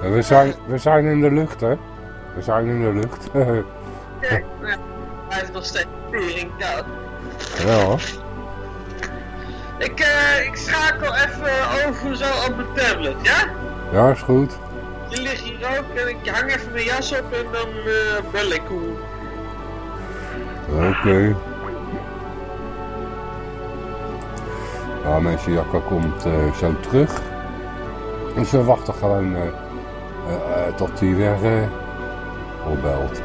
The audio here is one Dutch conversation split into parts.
We zijn, we zijn in de lucht, hè? We zijn in de lucht. Kijk, nou, hij is nog steeds tering koud. ja hoor. Ik, eh, ik schakel even over zo op mijn tablet, ja? Ja, is goed. Je ligt hier ook en ik hang even mijn jas op en dan eh, bel ik hoe. Oké. Ja, mensen, Jacco komt eh, zo terug. Dus we wachten gewoon tot hij weer eh opbelt.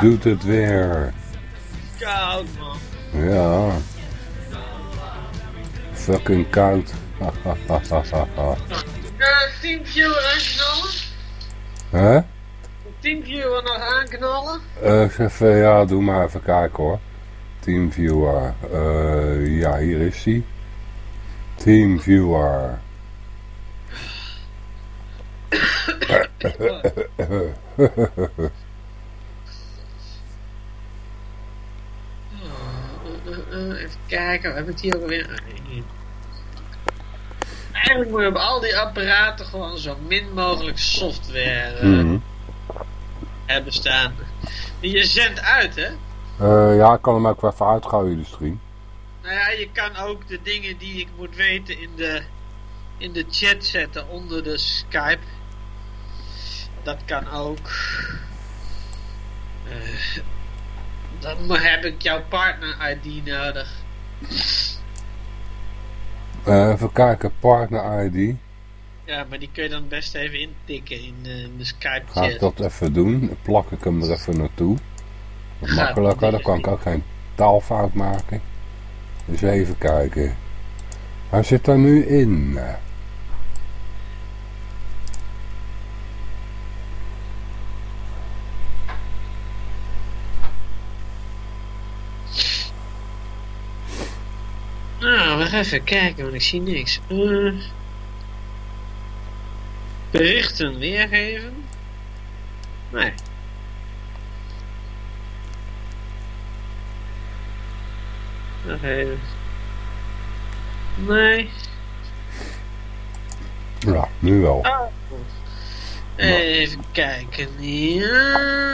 Doet het weer. Koud man. Ja. Fucking koud. Uh, teamviewer aanknallen? Hè? Teamviewer nog aanknallen? Eh, eens even, ja, doe maar even kijken hoor. Teamviewer. Eh, ja, hier is hij. Teamviewer. Uh, uh, even kijken, we hebben het hier ook weer. Eigenlijk moet je op al die apparaten gewoon zo min mogelijk software eh, Mhm. hebben staan. Je zendt uit, hè? Eh, ja, ik kan hem ook wel even uitgooien, de stream. Nou ja, je kan ook de dingen die ik moet weten in de, in de chat zetten onder de Skype. Dat kan ook. Eh, dan heb ik jouw partner-ID nodig. Eh, even kijken, partner ID. Ja, maar die kun je dan best even intikken in, eh, in de Ga ik dat even doen. Dan plak ik hem er even naartoe. Wat makkelijker, dan kan ik ook geen taalfout maken. Dus even kijken. Hij zit er nu in. Even kijken, want ik zie niks. Eh, berichten weergeven? Nee. Nog even. Nee. Ja, nu wel. Oh. Even kijken. Ja.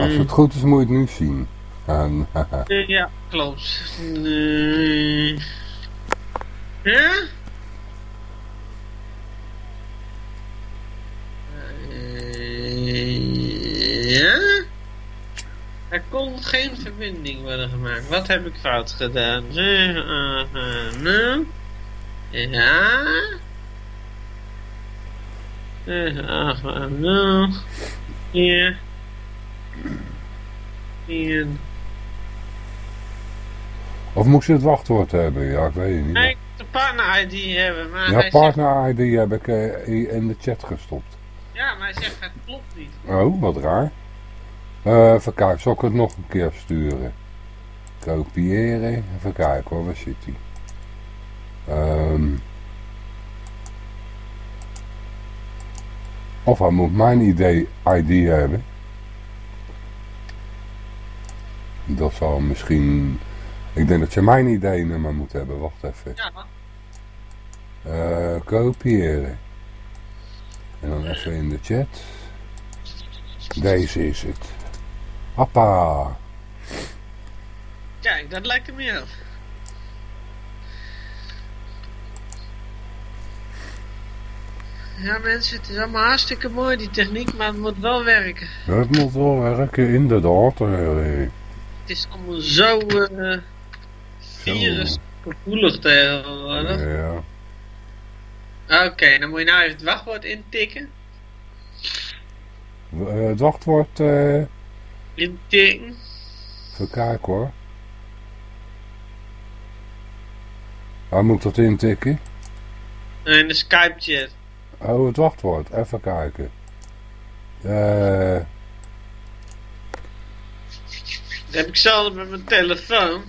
Als het goed is, moet je het nu zien. En, Ja, klopt. Nee. Ja? Eh, Ja? Er kon geen verbinding worden gemaakt. Wat heb ik fout gedaan? Eh, eh, eh, nou? Ja? Of moest je het wachtwoord hebben? Ja, ik weet het niet. Nee, ik moet de partner-ID hebben, maar Ja, hij partner ID heb ik eh, in de chat gestopt. ja, maar hij zegt het klopt niet. Oh, wat raar. Eh even kijken, zal ik het nog een keer sturen? Kopiëren. Even kijken hoor, waar zit hij? Ehm. of hij moet mijn ID, ID hebben. Dat zal misschien... Ik denk dat je mijn ID-nummer moet hebben. Wacht even. Ja, Eh, kopiëren. En dan even in de chat. Deze is het. Hoppa. Kijk, dat lijkt er meer op. Ja mensen, het is allemaal hartstikke mooi die techniek, maar het moet wel werken. Het moet wel werken, inderdaad. eh, Het is allemaal zo eh virusgevoelig tegenwoordig. Ja. Oké, dan moet je nou even het wachtwoord intikken. Eh, Het wachtwoord, eh Intikken. even kijken hoor. Waar moet ik dat intikken? In de Skype chat. Oh, het wachtwoord. Even kijken. Eh, Dat heb ik zelf met mijn telefoon.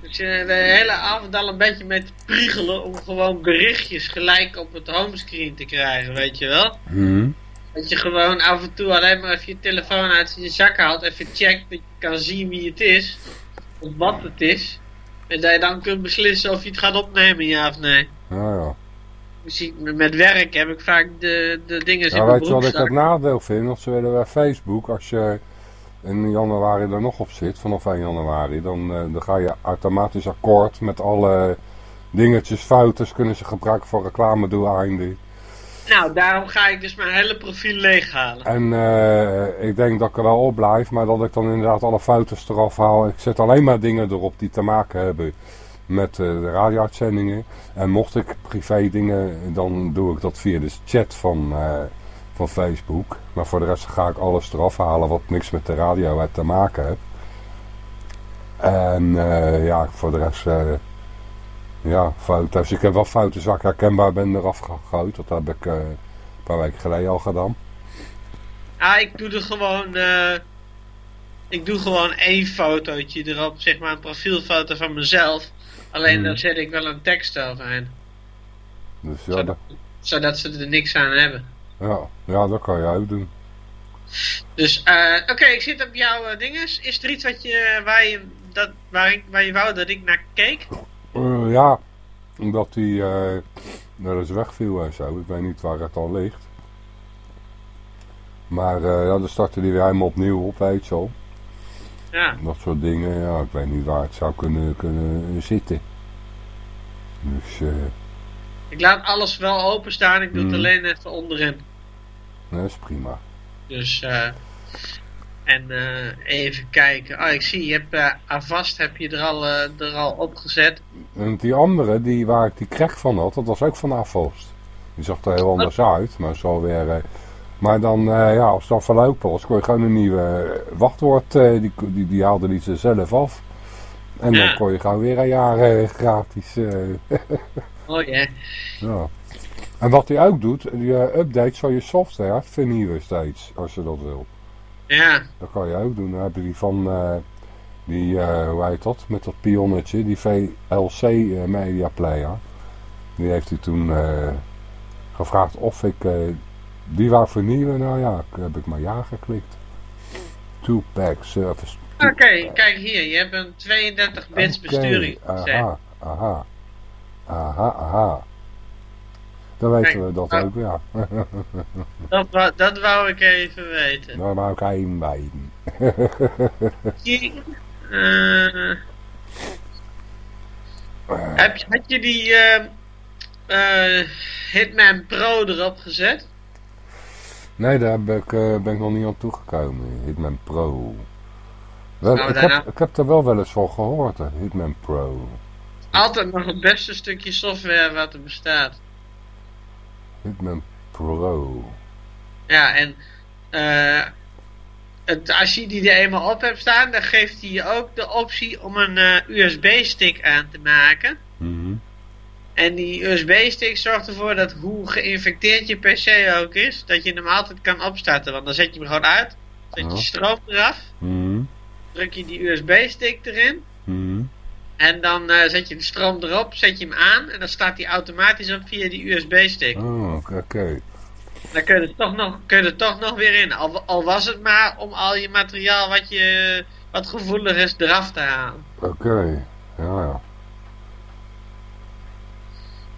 Dus je de hele avond al een beetje mee te priegelen om gewoon berichtjes gelijk op het homescreen te krijgen, weet je wel? hm. Dat je gewoon af en toe alleen maar even je telefoon uit je zak haalt, even checkt dat je kan zien wie het is, of wat het is. En dat je dan kunt beslissen of je het gaat opnemen, ja of nee. Ja, ja. Ik- met werk heb ik vaak de, de dingen Ja, in mijn weet je wat ik het nadeel vind? Als ze willen bij Facebook, als je in januari er nog op zit, vanaf 1 januari, dan, eh, dan ga je automatisch akkoord met alle dingetjes, foutjes kunnen ze gebruiken voor reclamedoeleinden. Nou, daarom ga ik dus mijn hele profiel leeghalen. En eh, ik denk dat ik er wel op blijf, maar dat ik dan inderdaad alle foto's eraf haal. Ik zet alleen maar dingen erop die te maken hebben met eh, de radio-uitzendingen. En mocht ik privé dingen, dan doe ik dat via de chat van, van Facebook. Maar voor de rest ga ik alles eraf halen wat niks met de radio te maken heeft. En eh, ja, voor de rest, eh, ja, foto's. Ik heb wel foto's waar ik herkenbaar ben eraf gegooid. Dat heb ik eh, een paar weken geleden al gedaan. Ah, ik doe er gewoon. ik doe gewoon één fotootje erop, zeg maar een profielfoto van mezelf. Alleen Hmm. dan zet ik wel een tekst overheen. Dus ja, Zo- dat, Zodat ze er niks aan hebben. Ja, ja, dat kan je ook doen. Dus, eh oké, ik zit op jouw eh, dinges. Is er iets wat je, waar, je, dat, waar, ik, waar je wou dat ik naar keek? Eh, ja, omdat hij eh wel eens wegviel en zo. Ik weet niet waar het al ligt. Maar eh, ja, dan startte hij weer helemaal opnieuw op, weet je. Ja. Dat soort dingen, ja, ik weet niet waar het zou kunnen, kunnen zitten. Dus, eh, Ik laat alles wel openstaan, ik doe het Hmm. alleen even onderin. dat is prima. Dus, eh en eh, even kijken. Oh, ik zie, je hebt eh Avast heb je er al, eh, er al opgezet. En die andere, die, waar ik die kreeg van had, dat was ook van Avost. Die zag er heel anders uit, maar zo weer... maar dan, ja, als dan verlopen was, kon je gewoon een nieuwe wachtwoord, die, die, die haalde die ze zelf af. En dan kon je gewoon weer een jaar gratis, eh, Oh ja. ja. En wat hij ook doet, die eh, updates van je software vernieuwen steeds, als je dat wil. Ja. Dat kan je ook doen. Dan heb je die van, eh, die, eh, hoe heet dat, met dat pionnetje, die VLC Media Player. Die heeft hij toen gevraagd of ik die wou vernieuwen. Nou ja, heb ik maar ja geklikt. Two-pack service. Oké, kijk hier, je hebt een 32 bits Oké, besturing. Aha, aha. Aha, aha. Dan weten Kijk, we dat nou- ook, ja. Dat, wou- dat wou ik even weten. Dan wou ik wijden. Hier, eh, heb, had je die eh, eh, Hitman Pro erop gezet? Nee, daar heb ik, eh, ben ik nog niet aan toegekomen. Hitman Pro. Wel, Nou, ik, heb, ik heb er wel wel eens van gehoord, Hitman Pro. Altijd nog het beste stukje software wat er bestaat. Hitman Pro. Ja, en eh, het, als je die er eenmaal op hebt staan, dan geeft hij je ook de optie om een eh, USB-stick aan te maken. Mhm. En die USB-stick zorgt ervoor dat hoe geïnfecteerd je PC ook is, dat je hem altijd kan opstarten. Want dan zet je hem gewoon uit, zet je Ja. stroom eraf, Mhm. druk je die USB-stick erin. Mhm. En dan eh, zet je de stroom erop, zet je hem aan en dan staat hij automatisch op via die USB-stick. Oh, oké. Dan kun je er toch nog, kun je er toch nog weer in. Al, al was het maar om al je materiaal wat, je, wat gevoelig is eraf te halen. Oké, ja, ja.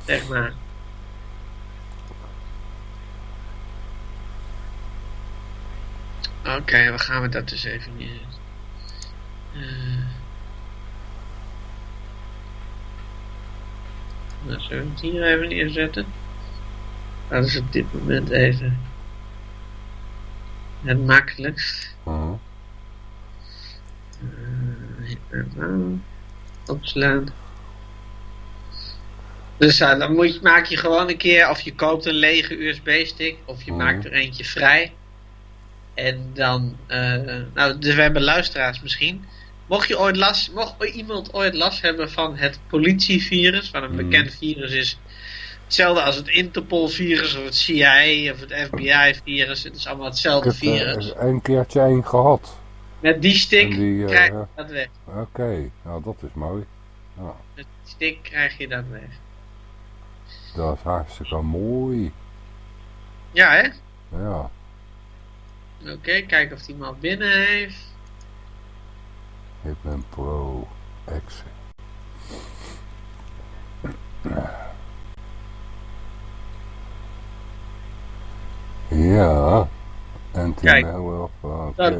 Zeg maar. Oké, we gaan we dat dus even. Eh, Nou, zullen we het hier even neerzetten? Dat is op dit moment even het makkelijkst. Mhm. Uh, opslaan. Dus uh, dan moet je, maak je gewoon een keer, of je koopt een lege USB-stick, of je Mhm. maakt er eentje vrij. En dan, eh, nou, dus we hebben luisteraars misschien. Mocht, je ooit last, mocht iemand ooit last hebben van het politievirus, van een Mhm. bekend virus is hetzelfde als het Interpol-virus, of het CIA, of het FBI-virus, het is allemaal Ik hetzelfde heb eh, virus. een keertje één gehad. Met die stick die, eh, krijg je dat weg. Oké, nou dat is mooi. Met die stick krijg je dat weg. Dat is hartstikke mooi. Ja, hè? Ja. Oké, kijken of die al binnen heeft. Hitman Pro X. Ja. En toen Kijk. hebben we Oké. Dat-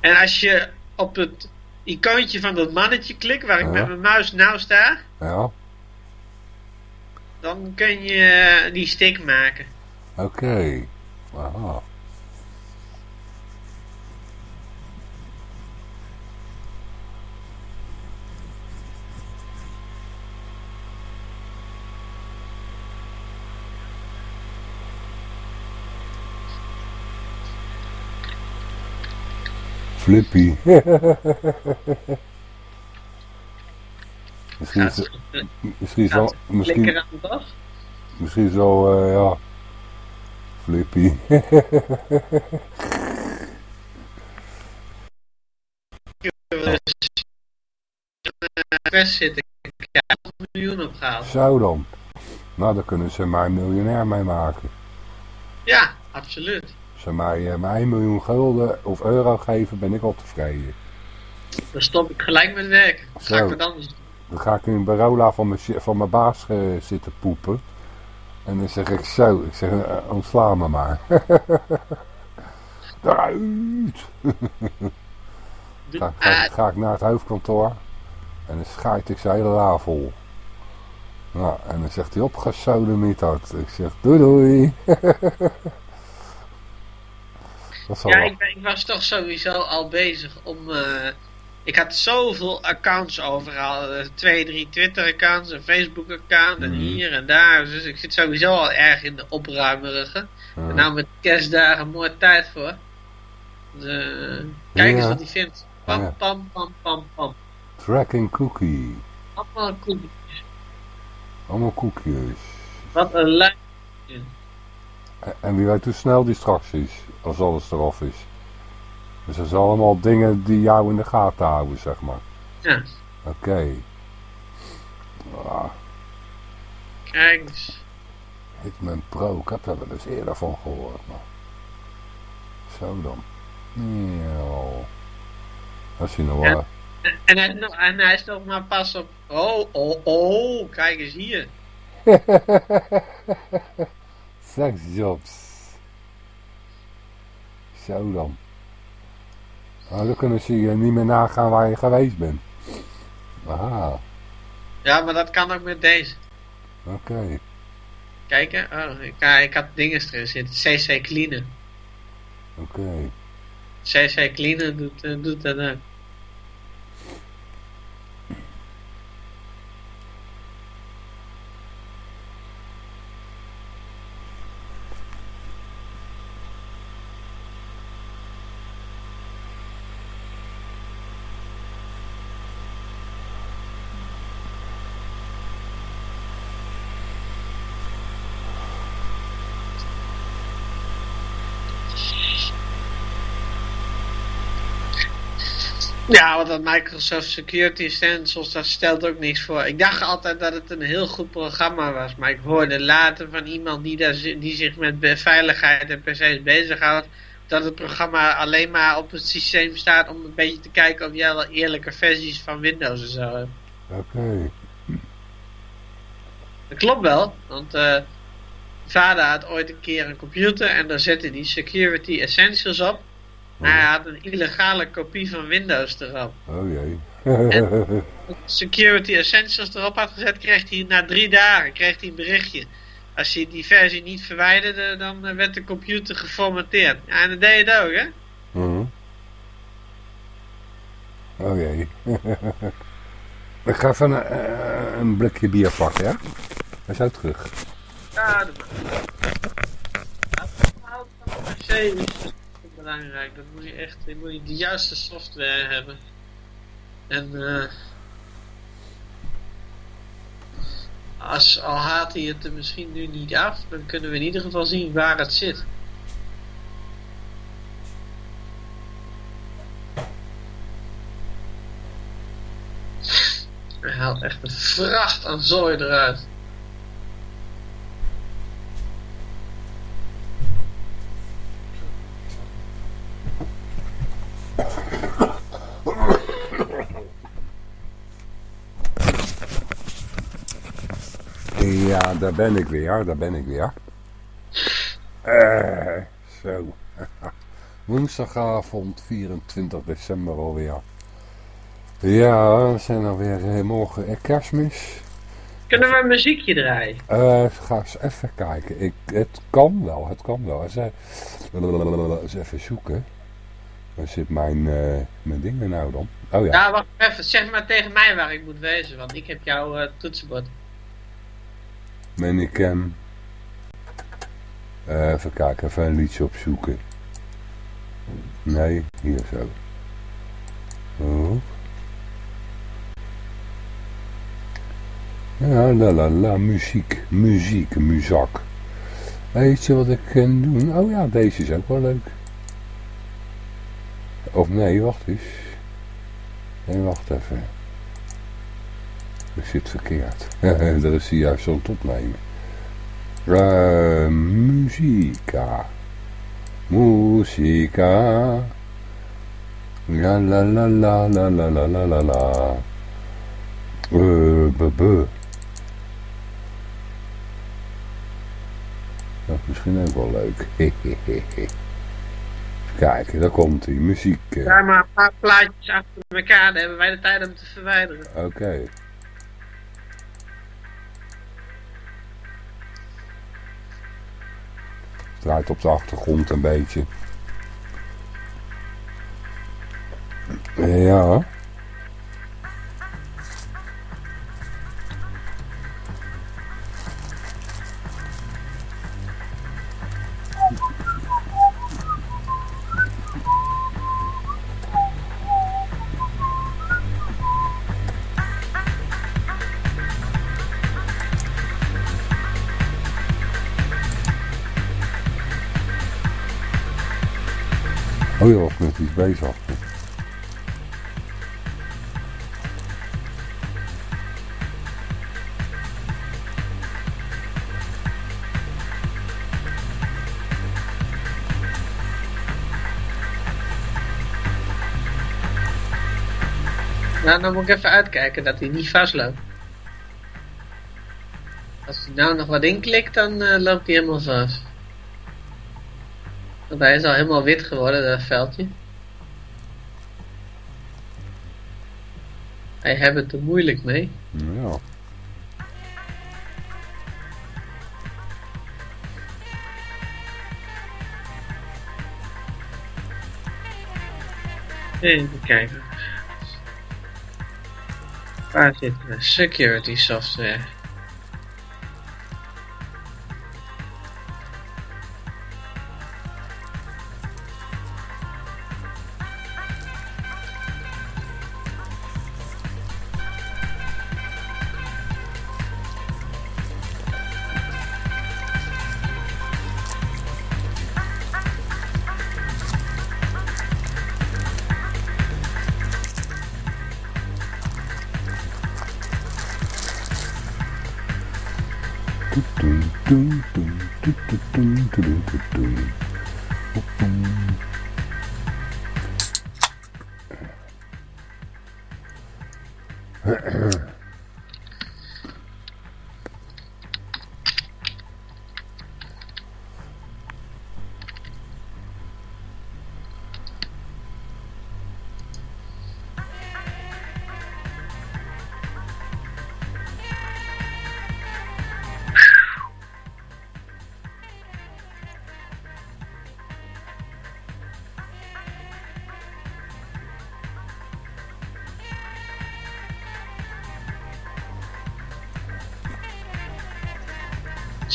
En als je op het icoontje van dat mannetje klikt, waar ik Ja. met mijn muis nou sta, Ja. dan kun je eh, die stick maken. Oké. Aha. Flippy. misschien, is, het misschien, zal, gaat misschien, flikker aan de dag? Misschien zo, eh, ja. Flippy. Quest zit ik ja, een miljoen opgehaald. Zo dan. Nou, daar kunnen ze mij miljonair mee maken. Ja, absoluut. Als ze mij, eh, mij 1 miljoen gulden of euro geven, ben ik al tevreden. Dan stop ik gelijk met. Dan ga Zo. ik wat anders doen. Dan ga ik in een bureaula van mijn, van mijn baas eh, zitten poepen. En dan zeg ik zo, ik zeg, eh, ontsla me maar. Doe- Ga, ga, ah, ga ik naar het hoofdkantoor en dan schijt ik zijn hele la vol. Nou, en dan zegt hij opgesodemieterd. Ik zeg doei doei. Dat zal ja, ik, ik was toch sowieso al bezig om... eh, ik had zoveel accounts overal. eh, twee, drie Twitter-accounts, een Facebook-account en Mhm. hier en daar. Dus ik zit sowieso al erg in de opruimerige. En nou met kerstdagen mooie tijd voor. Dus, eh, kijk eens wat hij vindt. Pam, Ja. pam, pam, pam, pam. Tracking cookie. Allemaal cool. Allemaal koekjes. Wat een. En- En wie weet hoe snel die straks is, als alles eraf is. Dus dat zijn allemaal dingen die jou in de gaten houden, zeg maar. Ja, Oké. Ah, kijk eens. Hitman Pro, ik heb er wel eens eerder van gehoord. Maar... Zo dan. Ja. Als je nog wel... En, en, hij, is nog- en hij is nog maar pas op. Oh, oh, oh, kijk eens hier. Sexjobs. Zo dan. Nou, dan kunnen ze je niet meer nagaan waar je geweest bent. Aha, Ja, maar dat kan ook met deze. oké. Kijken. Oh, ik, ik had dingen erin zitten. CC Cleaner. Oké. CC Cleaner doet, eh, doet dat ook. Ja, want dat Microsoft Security Essentials, dat stelt ook niks voor. Ik dacht altijd dat het een heel goed programma was, maar ik hoorde later van iemand die, daar, die zich met veiligheid en PC's bezighoudt, dat het programma alleen maar op het systeem staat om een beetje te kijken of jij wel eerlijke versies van Windows en zo hebt. Oké. Dat klopt wel, want eh vader had ooit een keer een computer en daar zette die Security Essentials op. Maar hij had een illegale kopie van Windows erop. Oh jee. Security Essentials erop had gezet, kreeg hij na drie dagen kreeg hij een berichtje. Als je die versie niet verwijderde, dan werd de computer geformateerd. Ja, en dat deed je het ook, hè? Mhm. Oh jee. Ik ga even een, eh, een blikje bier pakken, ja? Hij is uit terug. Ja, dat mag. Belangrijk. Dat moet je echt, dan moet je de juiste software hebben. En eh als al haalt hij het er misschien nu niet af, dan kunnen we in ieder geval zien waar het zit. Hij haalt echt een vracht aan zooi eruit. Ja, daar ben ik weer, daar ben ik weer. Eh, zo. Woensdagavond 24 december alweer. Ja, we zijn alweer eh, morgen eh, kerstmis. Kunnen we een muziekje draaien? Eh, ga eens even kijken. Ik, het kan wel, het kan wel. Eens even zoeken. Waar zit mijn, eh, mijn dingen nou dan? Oh ja. Ja, wacht even. Zeg maar tegen mij waar ik moet wezen, want ik heb jouw eh, toetsenbord. Ben ik hem... eh, even kijken, even een liedje opzoeken. Nee, hier zo. Oh. Ja, la la la, muziek, muziek, muzak. Weet je wat ik kan doen? Oh ja, deze is ook wel leuk. Of nee, wacht eens. Nee, wacht even. Ik zit verkeerd. Daar is hij juist aan het opnemen. Uh, muzika. Muzika. La la la la la la la la la la. Bu. Dat is misschien ook wel leuk. Even kijken, daar komt hij. Muziek. eh. Ja, maar een paar plaatjes achter elkaar, dan hebben wij de tijd om te verwijderen. Oké. Draait op de achtergrond een beetje. Ja. Oh, met bezig. Nou, dan moet ik even uitkijken dat hij niet vastloopt. Als hij nou nog wat inklikt, dan eh, loopt hij helemaal vast. Hij is al helemaal wit geworden, dat veldje. Hij heeft het er moeilijk mee. Ja. Even kijken. Waar zit de security software?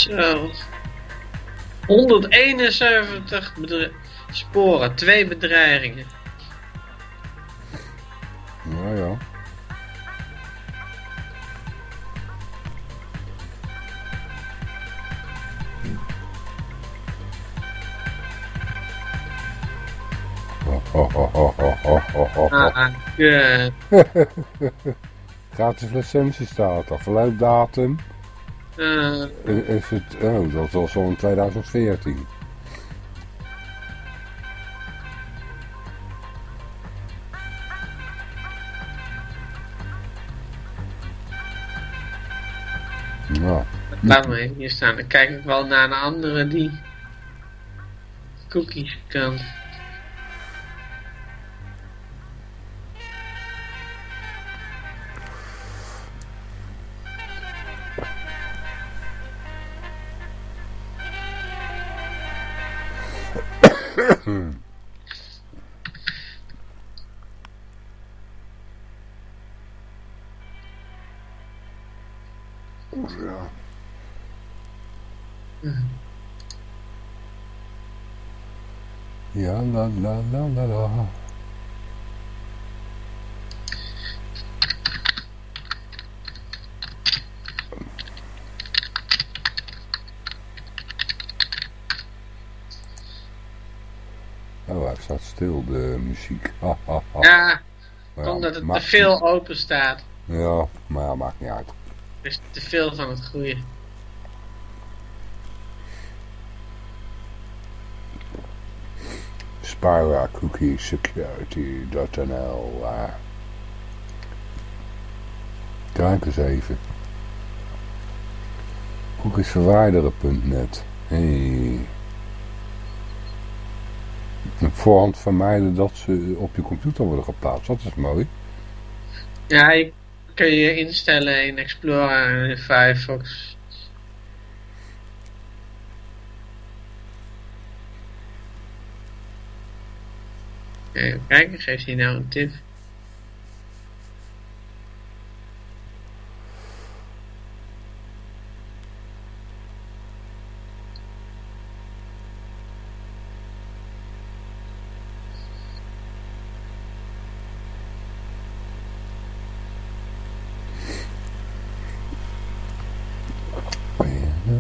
Zo. 171 sporen, twee bedreigingen. Ja, ja. Oh, oh, oh, ah, yeah. Gratis licentie staat, afluitdatum. Eh, is het... Oh, dat was al in 2014. Nou, laat me hier staan. Dan kijk ik wel naar een andere die cookies kan. La la la la la. Oh, hij staat stil, de muziek. Ha, ha, ha. Ja, omdat het te veel open staat. Ja, maar ja, maakt niet uit. Dus te veel van het goede. SpyraCookieSecurity.nl eh. Kijk eens even. Cookiesverwijderen.net Hey. Op voorhand vermijden dat ze op je computer worden geplaatst. Dat is mooi. Ja, je kun je instellen in Explorer en Firefox. Even kijken, geeft hij nou een tip?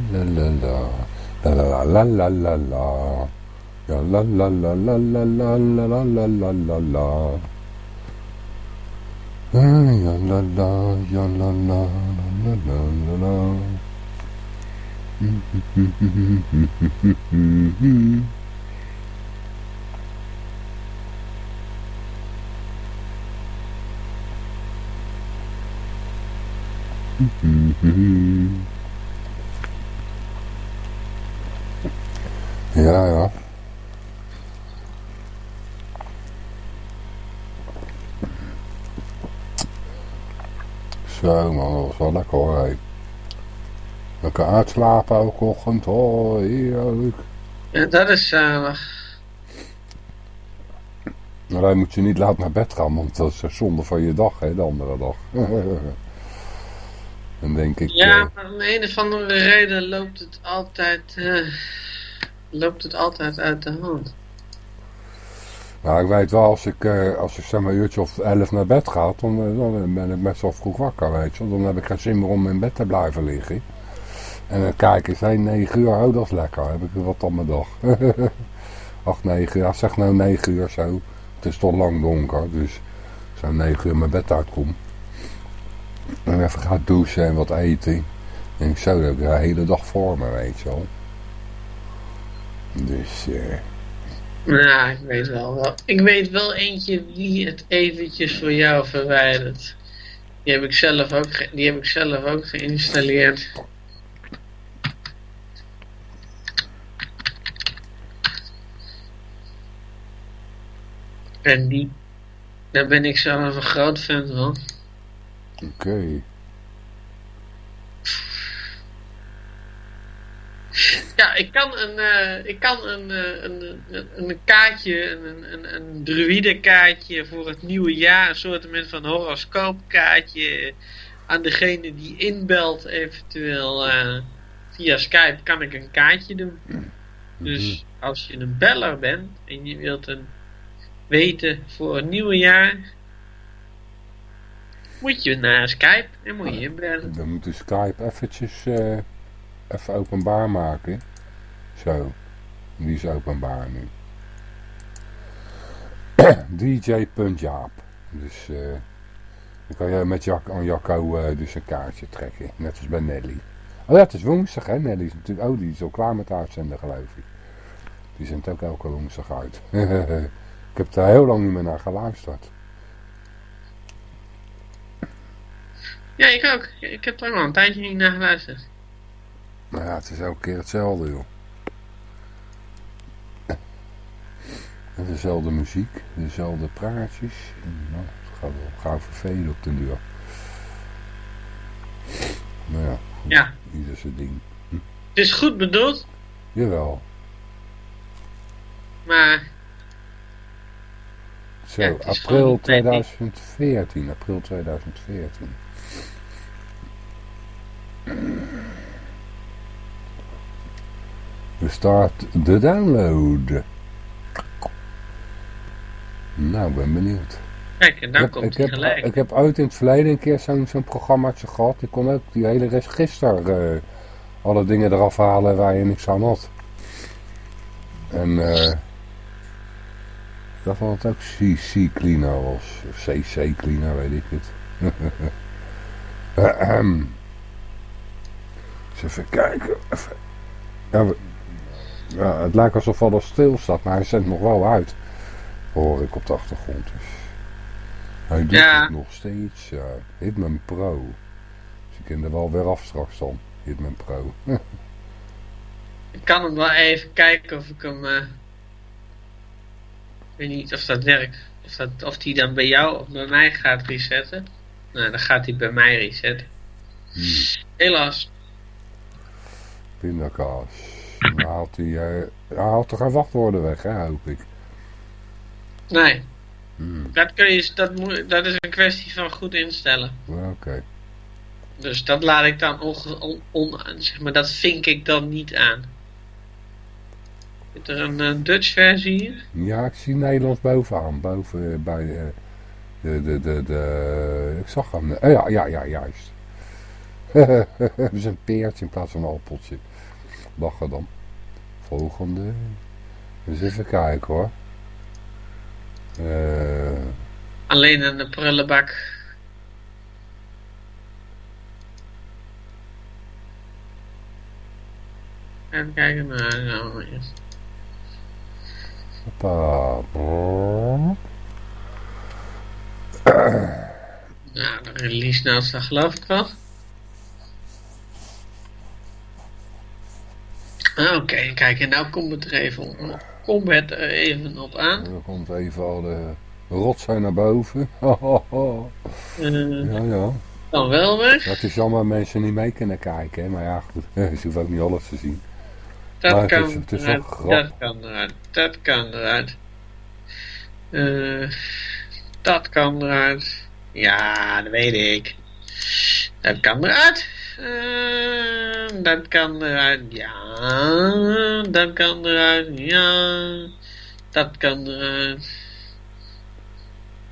La la la la la la la la la la la la la la la la la la la la la Ah, la la la la la la la Ja, ja. Zo man, dat was wel lekker hoor. hé. Lekker uitslapen elke ochtend. Oh, heerlijk. Ja, dat is zalig. Maar dan moet je niet laat naar bed gaan, want dat is zonde van je dag, hè, de andere dag. Dan denk ik... Ja, eh, maar om een of andere reden loopt het altijd, eh, loopt het altijd uit de hand. Nou, ik weet wel, als ik, eh, als ik zeg maar een uurtje of elf naar bed ga, dan, eh, dan ben ik best wel vroeg wakker, weet je. Dan heb ik geen zin meer om in bed te blijven liggen. En dan kijk eens, hé, negen uur, oh, dat is lekker. Heb ik wat aan mijn dag. Acht, negen uur, ja, zeg nou negen uur zo. Het is toch lang donker, dus zo negen uur mijn bed uitkom. En even ga douchen en wat eten. En ik zo, dat de hele dag voor me, weet je wel. Dus, eh... Nou, ik weet wel, wel. Ik weet wel eentje die het eventjes voor jou verwijdert. Die heb ik zelf ook, die heb ik zelf ook geïnstalleerd. En die, daar ben ik zelf een groot fan van. Oké. Ja, ik kan een, eh, ik kan een, eh, een, een, een kaartje, een, een, een voor het nieuwe jaar, een soort van horoscoopkaartje aan degene die inbelt eventueel eh, via Skype kan ik een kaartje doen. Mhm. Dus als je een beller bent en je wilt een weten voor het nieuwe jaar, moet je naar Skype en moet je inbellen. Dan moet de Skype eventjes even openbaar maken. Zo. Die is openbaar nu. DJ Punjab. Dus eh dan kan je met aan Jacco eh, dus een kaartje trekken. Net als bij Nelly. Oh ja, het is woensdag hè. Nelly is natuurlijk... Oh, die is al klaar met uitzenden geloof ik. Die zendt ook elke woensdag uit. ik heb daar heel lang niet meer naar geluisterd. Ja, ik ook. Ik heb er al een tijdje niet naar geluisterd. Maar ja, het is elke keer hetzelfde, joh. En dezelfde muziek, dezelfde praatjes. En, nou, het gaat wel gauw vervelen op de duur. Maar ja, goed, Ja. ieder zijn ding. Het is goed bedoeld, Jawel. maar Zo, Ja, april gewoon mijn ding. 2014. April 2014. We start de download. Nou, ik ben benieuwd. kijk, en dan ik, komt ik, heb, gelijk. ik heb ooit in het verleden een keer zo'n zo'n programmaatje gehad. Ik kon ook die hele register eh, alle dingen eraf halen waar je niks aan had. En eh dat het ook CC Cleaner was. Of CC Cleaner, weet ik het. Eens even kijken. Even. Ja, we- ja, het lijkt alsof alles stil staat, maar hij zendt nog wel uit. Hoor ik op de achtergrond. Dus. Hij doet Ja. het nog steeds. Ja. Hitman Pro. Dus ik ken er wel weer af straks dan. Hitman Pro. Ik kan hem wel even kijken of ik hem... eh, ik weet niet of dat werkt. Of, dat, of die dan bij jou of bij mij gaat resetten. Nou, dan gaat hij bij mij resetten. Hmm. Helaas. Pindakaas. Dan haalt hij, hij haalt toch geen wachtwoorden weg, hè, hoop ik. Nee, Hmm. dat, kun je, dat, moet, dat is een kwestie van goed instellen. Oké. Dus dat laat ik dan onge, on, on- zeg maar, dat vink ik dan niet aan. Zit er een eh, Dutch versie hier? Ja, ik zie Nederlands bovenaan. Boven eh, bij de, de, de, de, ik zag hem. eh, ja, ja, ja, juist. Het is een peertje in plaats van een appeltje. Lachen dan. Volgende. Dus even kijken hoor. Eh, Alleen een prullenbak. Even kijken naar nou, eerst. hoppa. Nou, de release dat geloof ik wel. Oké, kijk, en nou komt het er even, op- komt het er even op aan. Er komt even al de rotzooi naar boven. Eh, ja, ja. dan wel weg. Het is jammer dat mensen niet mee kunnen kijken. Hè? Maar ja, goed. Ze hoeven ook niet alles te zien. Dat Maar het kan is- het is eruit. Dat kan eruit. Dat kan eruit. Eh, dat kan eruit. Ja, dat weet ik. Dat kan eruit. Eh, dat kan eruit. Ja, dat kan eruit. Ja, dat kan eruit.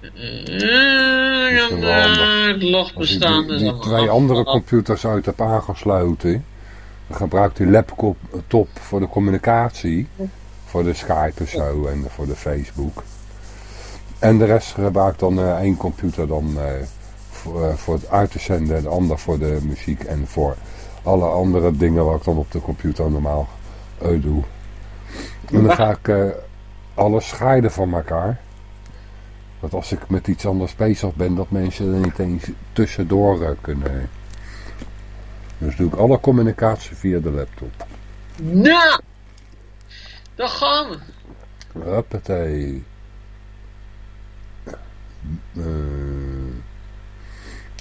Eh, is kan eruit. Als je Logbestanden. die, die twee andere computers uit hebt aangesloten. Dan gebruikt die laptop top voor de communicatie. Voor de Skype en zo en voor de Facebook. En de rest gebruikt dan eh, één computer dan eh, voor, eh, voor het uit te zenden. De ander voor de muziek en voor alle andere dingen wat ik dan op de computer normaal eh, doe. En dan ga ik eh, alles scheiden van elkaar. Dat als ik met iets anders bezig ben, dat mensen er niet eens tussendoor kunnen. Dus doe ik alle communicatie via de laptop. Nou, daar gaan we. Huppatee. Eh,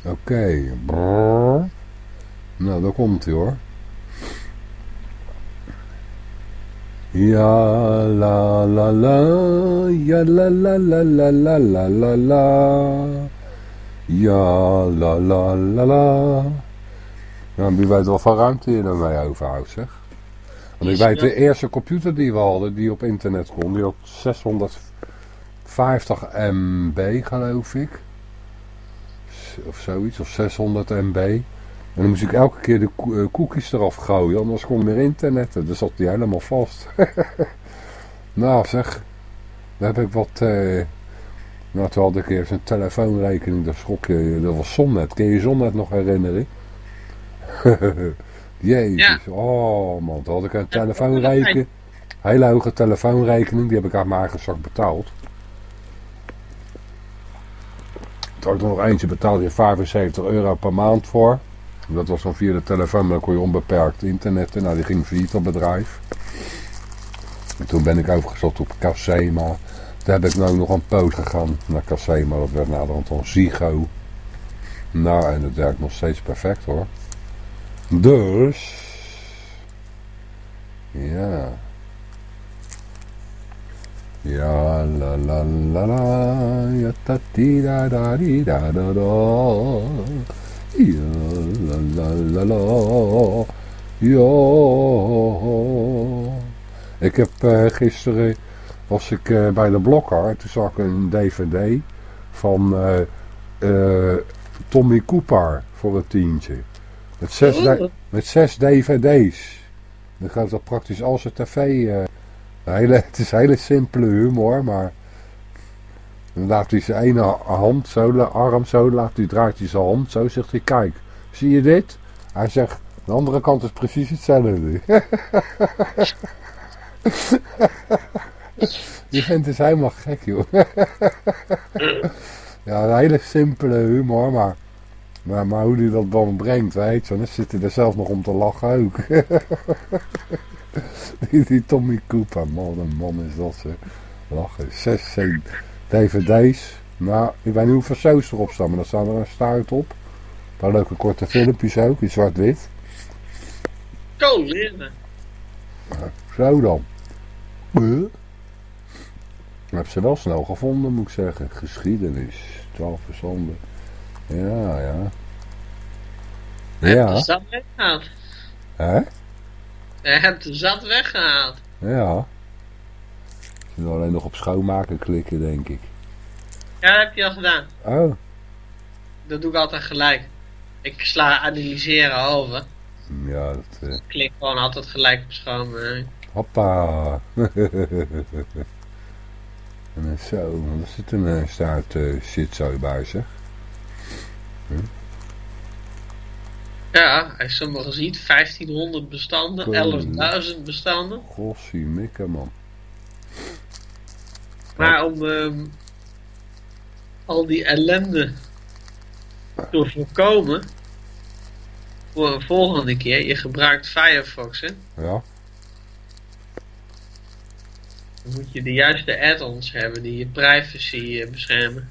Oké. Nou, daar komt hij hoor. Ja la la la, ja la la la la la la la la, ja la la la la, Ja, wie weet wel van ruimte je ermee overhoudt, zeg. Want ik weet, de eerste computer die we hadden, die op internet kon, die had 650 MB, geloof ik. Of zoiets, of 600 MB. En dan moest ik elke keer de ko- eh, cookies eraf gooien, anders kon meer internetten. Dus zat die helemaal vast. nou zeg, daar heb ik wat... eh, nou, toen had ik eerst een telefoonrekening, daar schrok je, dat was Zonnet. Kun je je Zonnet nog herinneren? Jezus, Ja. oh man, toen had ik een telefoonrekening, hele hoge telefoonrekening, die heb ik uit mijn eigen zak betaald. Toen had nog eentje betaalde je 75 euro per maand voor. Dat was dan via de telefoon, maar dan kon je onbeperkt internetten. Nou, die ging failliet, bedrijf. En toen ben ik overgestapt op Casema. Daar heb ik nou nog een poos gegaan naar Casema. Dat werd naderhand dan Zigo. Nou, en dat werkt nog steeds perfect hoor. Dus. Ja. Ja, la la la la. Ja, ta ti da da di da da da. Ja, la la la la. Ja. Ik heb eh, gisteren was ik eh, bij de blokker. Toen zag ik een dvd van eh, Tommy Cooper voor een tientje. Met zes, Oeh. met zes dvd's. Dan gaat dat praktisch als een tv. Hele, het is hele simpele humor, maar... Dan laat hij zijn ene hand zo, de arm zo, laat hij, draait hij zijn hand zo, zegt hij, kijk, zie je dit? Hij zegt, de andere kant is precies hetzelfde. Die vent is helemaal gek, joh. ja, een hele simpele humor, maar, maar, maar hoe hij dat dan brengt, weet je, dan zit hij er zelf nog om te lachen ook. die, die Tommy Cooper, man, een man is dat ze. Lachen. Zes zeven dvd's. Nou, ik weet niet hoeveel shows erop staan, maar dan staan er een staart op. Een paar leuke korte filmpjes ook, in zwart-wit. Coleren. Zo dan. Heb ze wel snel gevonden, moet ik zeggen. Geschiedenis. Twaalf verzanden. Ja, ja. Ja, weggehaald. hè? Hij heeft de zat weggehaald. Ja. Ik moet alleen nog op schoonmaken klikken, denk ik. Ja, dat heb je al gedaan. Oh, Dat doe ik altijd gelijk. Ik sla analyseren over. ja, dat... eh, Ik klik gewoon altijd gelijk op schoon. hoppa. en zo, want er zit een eh, staart eh, shit zo bij, zeg. Ja, als je sommige ziet, 1500 bestanden, Cool. 11.000 bestanden. Gossie mikke, man. Maar om ehm, al die ellende te voorkomen, voor een volgende keer, je gebruikt Firefox, hè, Ja, dan moet je de juiste add-ons hebben die je privacy eh, beschermen.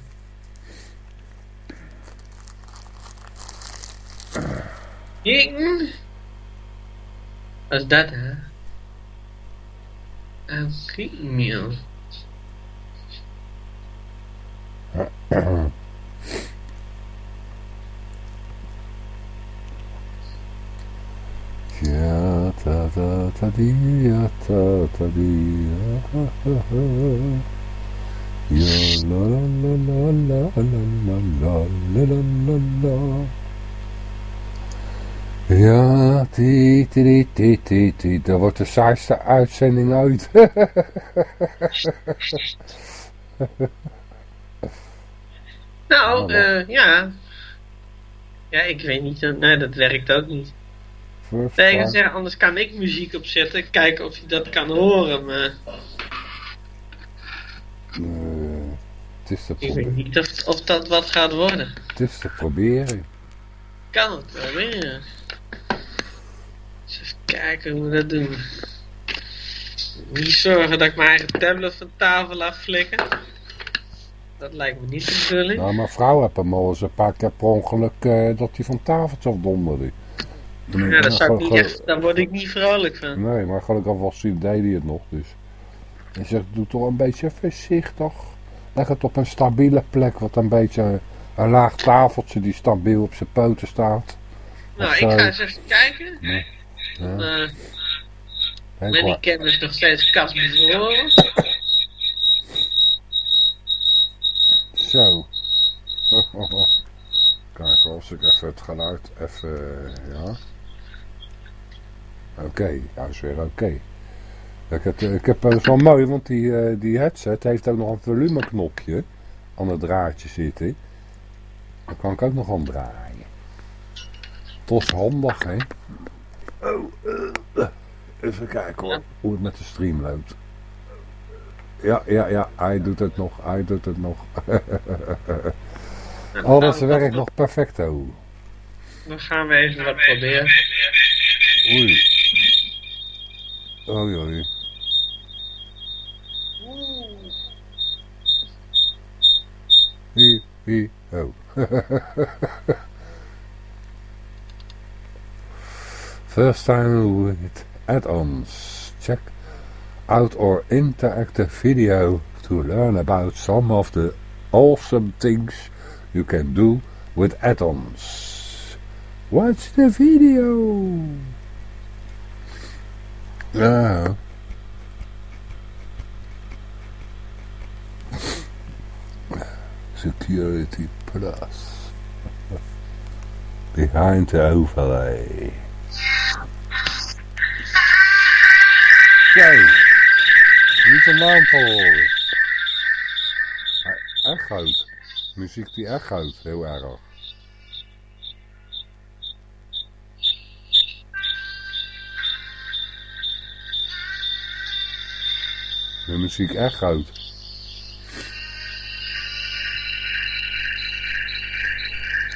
Jing! Wat is dat, hè? Een e-mail. Ja, ta ta ta di, ja, ta ta di, ja, ha, ha, ha. Ja, la la la la la la la la la la la. Ja, ti ti ti ti ti, dat wordt de saaiste uitzending uit. Nou, Ja, maar- eh, ja. Ja, ik weet niet. Nee, dat werkt ook niet. Nee, ik zeggen, anders kan ik muziek opzetten. Kijken of je dat kan horen. Maar Eh, het is te ik weet niet of, of dat wat gaat worden. Het is te proberen. Kan het wel weer. Eens even kijken hoe we dat doen. Niet zorgen dat ik mijn eigen tablet van tafel laat flikken. Dat lijkt me niet de bedoeling. Nou, mijn vrouw heeft hem al eens een paar keer per ongeluk eh, dat hij van tafeltje afdonderde. Ja, dat zou ik niet echt, daar word ik niet vrolijk van. Nee, maar gelukkig was hij, deed hij het nog, dus. Hij zegt, doe toch een beetje voorzichtig. Leg het op een stabiele plek, wat een beetje een laag tafeltje die stabiel op zijn poten staat. Nou, ik ga eens even kijken. Nee. Ja, kijk met die kennis nog steeds kast bevroren. Zo. Kijk, als ik even het geluid even, ja. Oké, ja, is weer oké. Ik heb, ik heb, dat is wel mooi, want die, eh, die headset heeft ook nog een volumeknopje aan het draadje zitten. Daar kan ik ook nog aan draaien. Dat is handig, hè. Oh, even kijken hoor, hoe het met de stream loopt. Ja, ja, ja, hij doet het nog, hij doet het nog. Alles dan- werkt nog perfecto. Dan gaan we even wat proberen. Oei. Oei, oei. Hi, hi, oh. First time with add-ons. Check out our interactive video to learn about some of the awesome things you can do with add-ons. Watch the video. Ja. Security Plus. Behind the overlay. Zo. Niet een naam te horen. Hij echoot. Muziek die echoot, heel erg. De muziek echoot.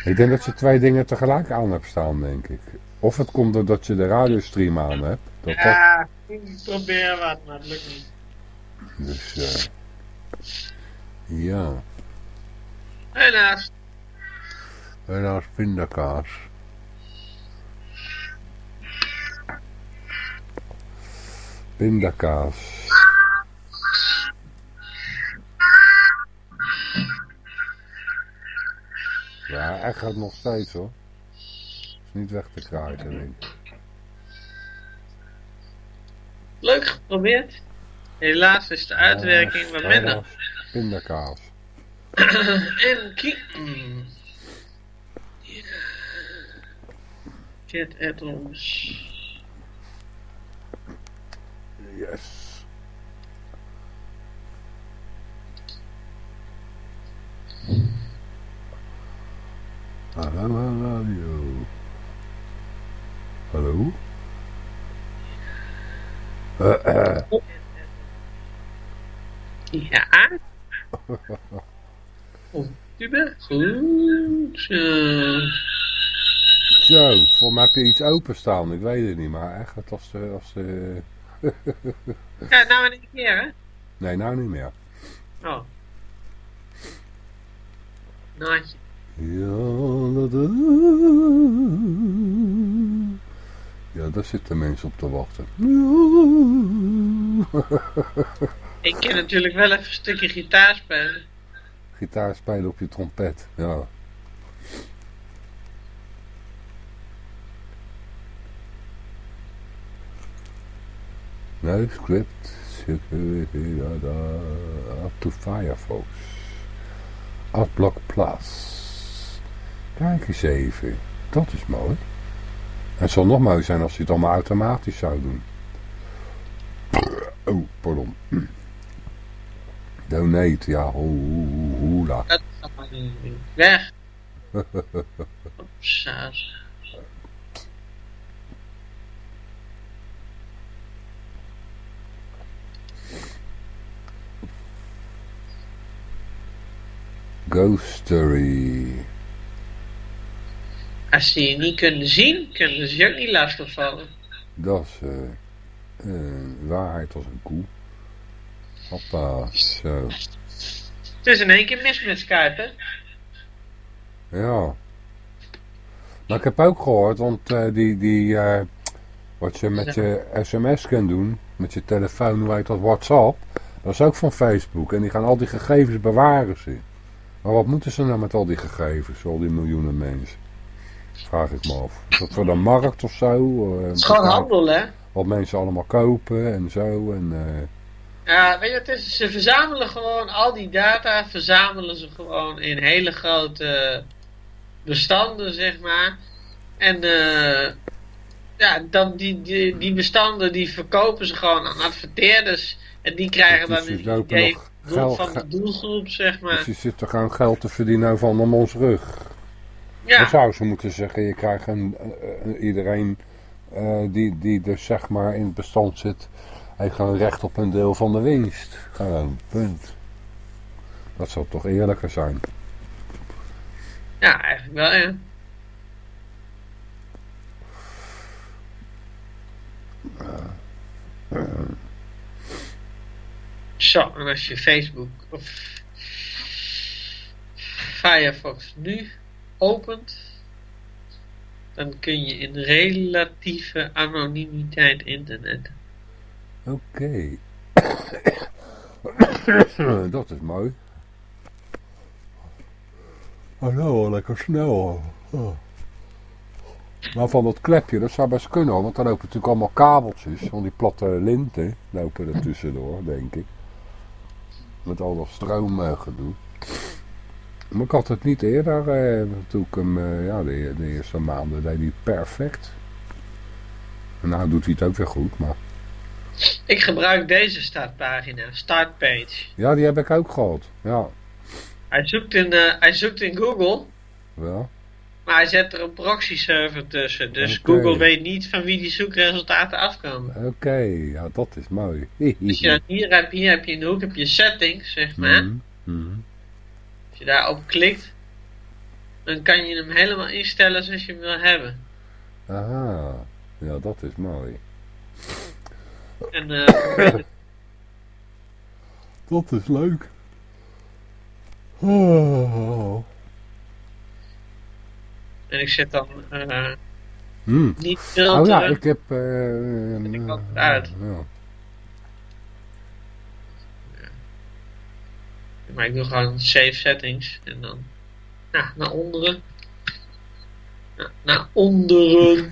Ik denk dat je twee dingen tegelijk aan hebt staan, denk ik. Of het komt doordat je de radiostream aan hebt. Dat dat, Ja, ik probeer wat, maar het lukt niet. dus, eh ja. Helaas. Helaas pindakaas. Pindakaas. Ja, echt gaat nog steeds hoor. Is niet weg te krijgen, denk ik. Leuk geprobeerd. Helaas is de uitwerking wat minder. Pindakaas. en. Mm. Ja. Chat add-ons. Yes. Hallo, radio. Hallo? Eh, eh. Ja. Oh, Tube. Goed. zo. Zo, volgens mij heb je iets openstaan. Ik weet het niet, maar echt als de... Als de... Ja, nou in één keer, hè? Nee, nou niet meer. Oh. Naadje. Ja, daar zitten mensen op te wachten. Ik kan natuurlijk wel even een stukje gitaar spelen. Gitaar spelen op je trompet, ja. No script, security, da, da, up to Firefox. Adblock Plus. Kijk eens even, dat is mooi. Het zal nog mooier zijn als hij het allemaal automatisch zou doen. Oh, pardon. Donate, ja, ho, ho, hoela. Dat niet weg. Opsaas. Ghostery. Als ze je niet kunnen zien, kunnen ze je ook niet lastigvallen. Dat is eh, waarheid als een koe. Hoppa, zo. Het is in één keer mis met Skype, hè? Ja. Maar ik heb ook gehoord, want eh, die, die, eh, wat je met je sms kan doen, met je telefoon, hoe heet dat, WhatsApp, dat is ook van Facebook. En die gaan al die gegevens bewaren ze. Maar wat moeten ze nou met al die gegevens, al die miljoenen mensen? Vraag ik me af. Is dat voor de markt of zo? Eh, Het is gewoon handel, hè? Wat mensen allemaal kopen en zo. En, eh, Ja, weet je het is? Ze verzamelen gewoon al die data, verzamelen ze gewoon in hele grote bestanden, zeg maar. En eh, ja, dan die, die, die bestanden die verkopen ze gewoon aan adverteerders. En die krijgen dan Dus een ze lopen idee van de doelgroep, zeg maar. dus je zit er gewoon geld te verdienen van om ons rug. Dan Ja, zou ze moeten zeggen, je krijgt een, eh, iedereen eh, die, die dus zeg maar in het bestand zit, heeft gewoon recht op een deel van de winst. Gewoon, punt. Dat zou toch eerlijker zijn. ja eigenlijk wel, ja. Zo, en als je Facebook of Firefox nu opent, dan kun je in relatieve anonimiteit internet. Oké. dat is mooi. Oh nou, lekker snel. Oh. Maar van dat klepje, dat zou best kunnen hoor, want dan lopen natuurlijk allemaal kabeltjes, van die platte linten lopen er tussendoor, denk ik. Met al dat stroomgedoe. Maar ik had het niet eerder, eh, toen ik hem, eh, ja, de, de eerste maanden deed hij perfect. En nou doet hij het ook weer goed, maar... Ik gebruik deze startpagina, startpage. Ja, die heb ik ook gehad. Ja, Hij zoekt in, eh, hij zoekt in Google, wel. maar hij zet er een proxy server tussen. Dus. Google weet niet van wie die zoekresultaten afkomen. Oké, ja, dat is mooi. Dus je, hier, heb, hier heb je in de hoek heb je settings, zeg maar. Mhm, mhm. Als je daarop klikt, dan kan je hem helemaal instellen zoals je hem wil hebben. Aha, ja, dat is mooi. En, eh, Dat is leuk. Oh. en ik zet dan eh, Hmm. niet veel Oh ja, ik heb... eh, ik eh, wat uit. Ja. Maar ik doe gewoon save settings en dan nou, naar onderen. Ja, naar onderen.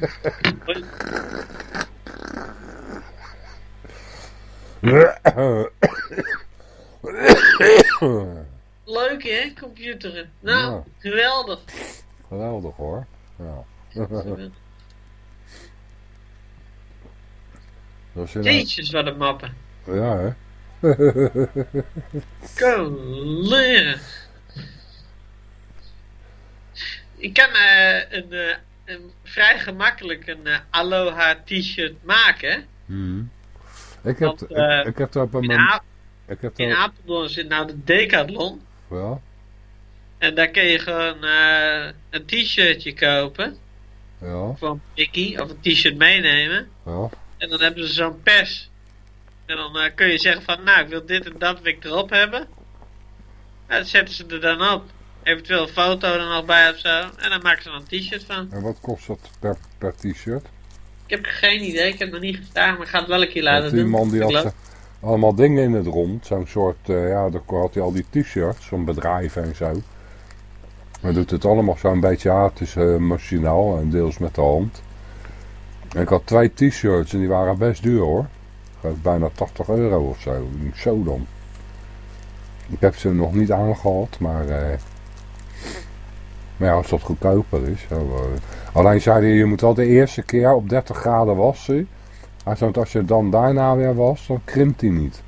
Leuk hè, computeren. Nou, Ja. geweldig. Geweldig hoor. Ja. Jeetjes, wat een mappen. ja, hè? Kan leren. Ik kan eh, een, eh, een vrij gemakkelijk een eh, Aloha t-shirt maken. Hmm. Ik heb, Want, ik, ik heb daar op een moment... A- Ik heb in. Apeldoorn zit nou de Decathlon. En daar kun je gewoon een t-shirtje kopen. ja, een pikkie. Of een t-shirt meenemen. ja. En dan hebben ze zo'n pers. En dan eh, kun je zeggen van, nou, ik wil dit en dat wil ik erop hebben. Nou, dat zetten ze er dan op. Eventueel een foto er nog bij of zo. En dan maken ze er een t-shirt van. En wat kost dat per, per t-shirt? Ik heb geen idee, ik heb nog niet gestaan, maar ik ga het wel een keer laten Want die doen. man die had allemaal dingen in het rond. Zo'n soort, eh, ja, dan had hij al die t-shirts, zo'n bedrijf en zo. Hij doet het allemaal zo'n beetje, ja, het is eh, machinaal en deels met de hand. En ik had twee t-shirts en die waren best duur hoor. Geloof bijna 80 euro of zo. Zo dan. Ik heb ze nog niet aangehad, maar... eh, maar ja, als dat goedkoper is. Zo, eh. Alleen zei hij, je moet wel de eerste keer op 30 graden wassen. Hij zei, als je dan daarna weer was, dan krimpt hij niet.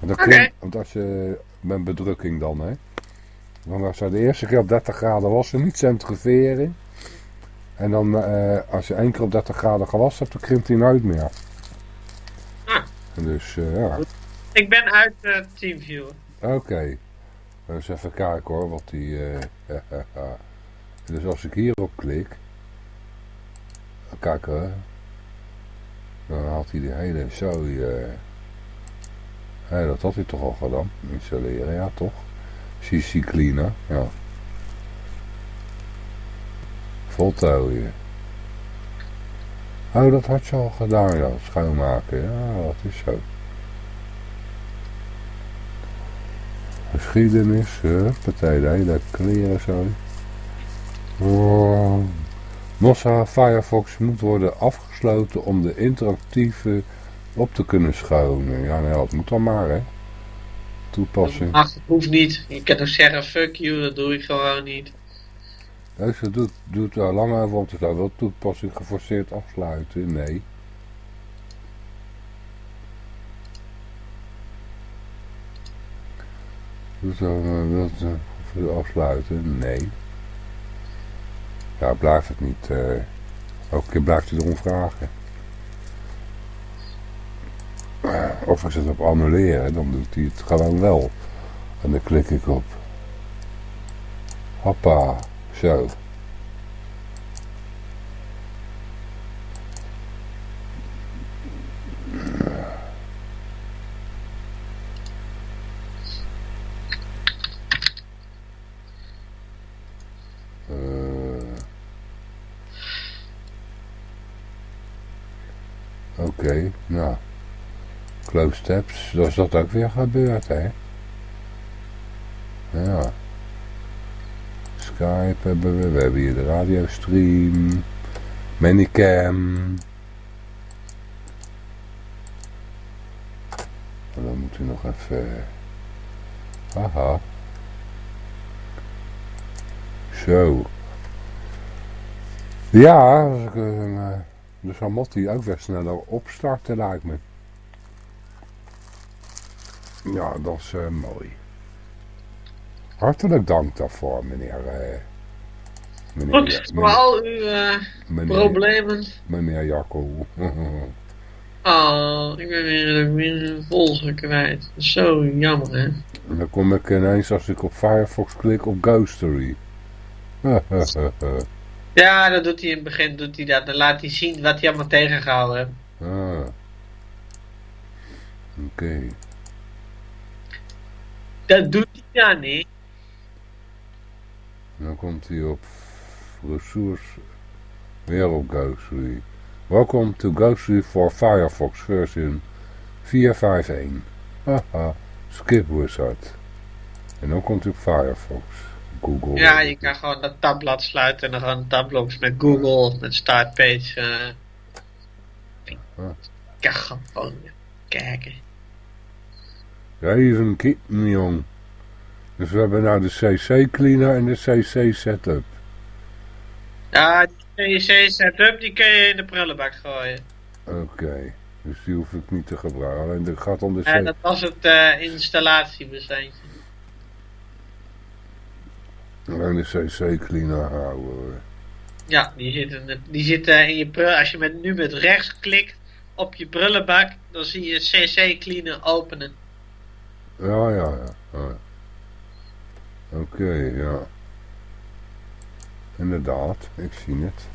Want, dan krimpt, want als je, met bedrukking dan, hè. Want als je de eerste keer op 30 graden wassen, niet centriferen. En dan, eh, als je één keer op 30 graden gewassen hebt, dan krimpt hij nooit meer. Dus, eh, ja. Ik ben uit uh, TeamViewer. Oké. Dus even kijken hoor, wat die... eh, dus als ik hierop klik... Kijk. Dan haalt hij die hele eh ja, dat had hij toch al gedaan. Installeren, ja toch? CC Cleaner, ja. Voltooien. Oh, dat had je al gedaan, ja. Schoonmaken, ja, dat is zo. Geschiedenis, huppatee, de hele kleren zo. Wow. Mozilla Firefox moet worden afgesloten om de interactieve op te kunnen schonen. Ja, nou, dat moet dan maar, hè. Toepassing. Ach, dat hoeft niet. Je kan ook zeggen fuck you, dat doe ik gewoon niet. Deze doet, doet daar lang over om te. Wil toepassing geforceerd afsluiten? Nee. Doet daar wil afsluiten? Nee. Ja, blijft het niet. Uh, elke keer blijft hij erom vragen. Uh, of als het op annuleren, dan doet hij het gewoon wel. En dan klik ik op. Hoppa. Zo. Oké, okay, nou. Close tabs, dan is dat ook weer gebeurd, hè? Ja. Skype hebben we, we hebben hier de radiostream, Manicam. En dan moet u nog even... Haha. Zo. Ja, als ik, uh, dus dan moet hij ook weer sneller opstarten lijkt me. Ja, dat is mooi. Hartelijk dank daarvoor, meneer... Uh, meneer Goed, voor al uw uh, meneer, problemen. Meneer Jacco. oh, ik ben weer, een volger kwijt. Zo jammer, hè. En dan kom ik ineens, als ik op Firefox klik, op Ghostery. ja, dat doet hij in het begin, doet hij dat. Dan laat hij zien wat hij allemaal tegengehouden heeft. Ah. Oké. Okay. Dat doet hij ja niet. Dan komt hij op resource, weer op Ghostly. Welcome to for Firefox version 451. Haha, skip wizard. En dan komt hij op Firefox. Google. Ja, je kan gewoon dat tabblad sluiten en dan gewoon met Google, met startpage. Uh, ah. Ik kan gewoon kijken. Even kippen, jong. Dus we hebben nou de CC cleaner en de CC setup. Ja, die CC setup die kun je in de prullenbak gooien. Oké, okay. dus die hoef ik niet te gebruiken. Alleen de gaat om de Ja, dat was het uh, installatiebestandje. Alleen de CC cleaner houden. Ja, die zit, in, die zit uh, in je prullenbak. Als je met, nu met rechts klikt op je prullenbak, dan zie je CC cleaner openen. Ja, ja, ja. ja. Oké, okay, ja. Inderdaad, ik zie het.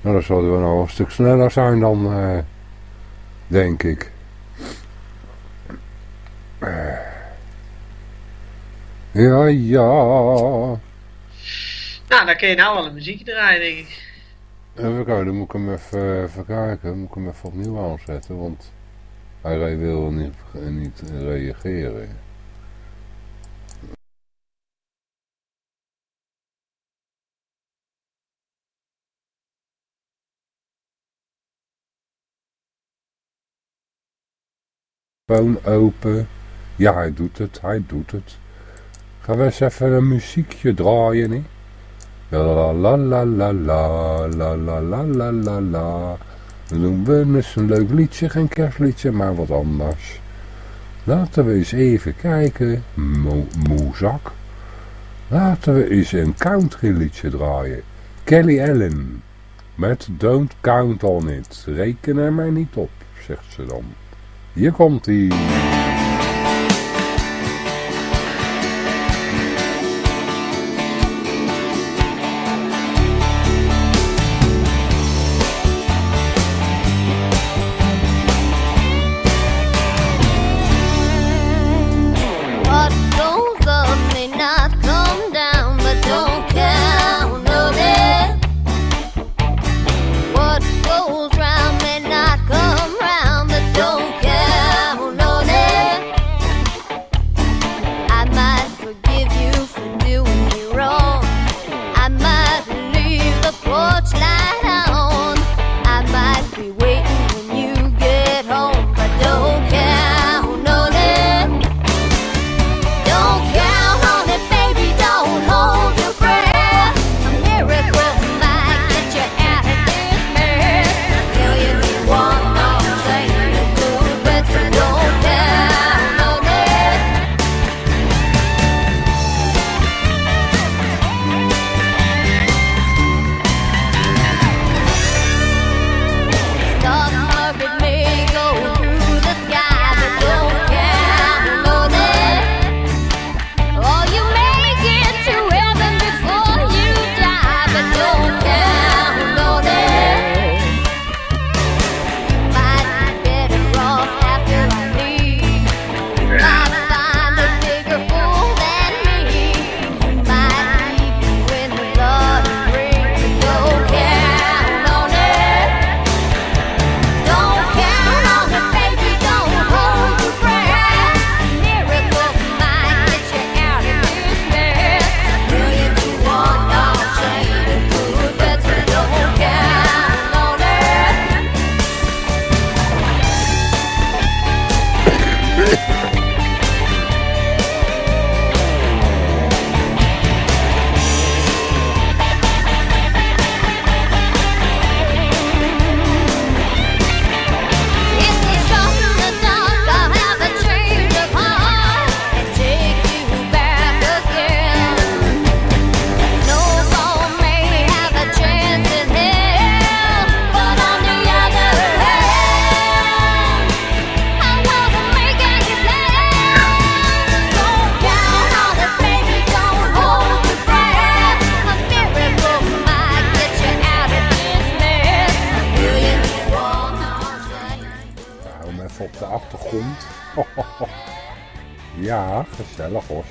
Nou, dan zouden we nou een stuk sneller zijn dan, uh, denk ik. Uh. Ja, ja. Nou, dan kun je nou wel een muziekje draaien, denk ik. Even kijken, dan moet ik hem even, even kijken. Moet ik hem even opnieuw aanzetten, want hij wil niet, niet reageren. Open. Ja, hij doet het, hij doet het. Gaan we eens even een muziekje draaien, hè? La la la la la la la la la la la. Dan doen we eens een leuk liedje, geen kerstliedje, maar wat anders. Laten we eens even kijken. Mo Moezak. Laten we eens een country liedje draaien. Kelly Allen. Met Don't Count On It. Reken er mij niet op, zegt ze dan. Hier komt hij.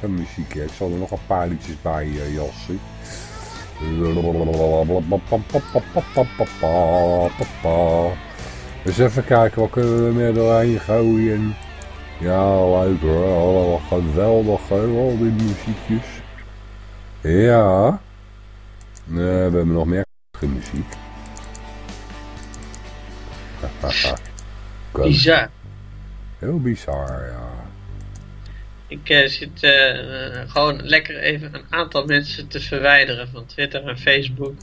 Zo'n muziekje. Ik zal er nog een paar liedjes bij uh, jassen. Dus even kijken, wat kunnen we er meer doorheen gooien? Ja, leuk hoor. Oh, geweldig hoor, al die muziekjes. Ja. Nee, we hebben nog meer muziek. Bizar. Heel bizar, ja. Ik uh, zit uh, gewoon lekker even een aantal mensen te verwijderen van Twitter en Facebook.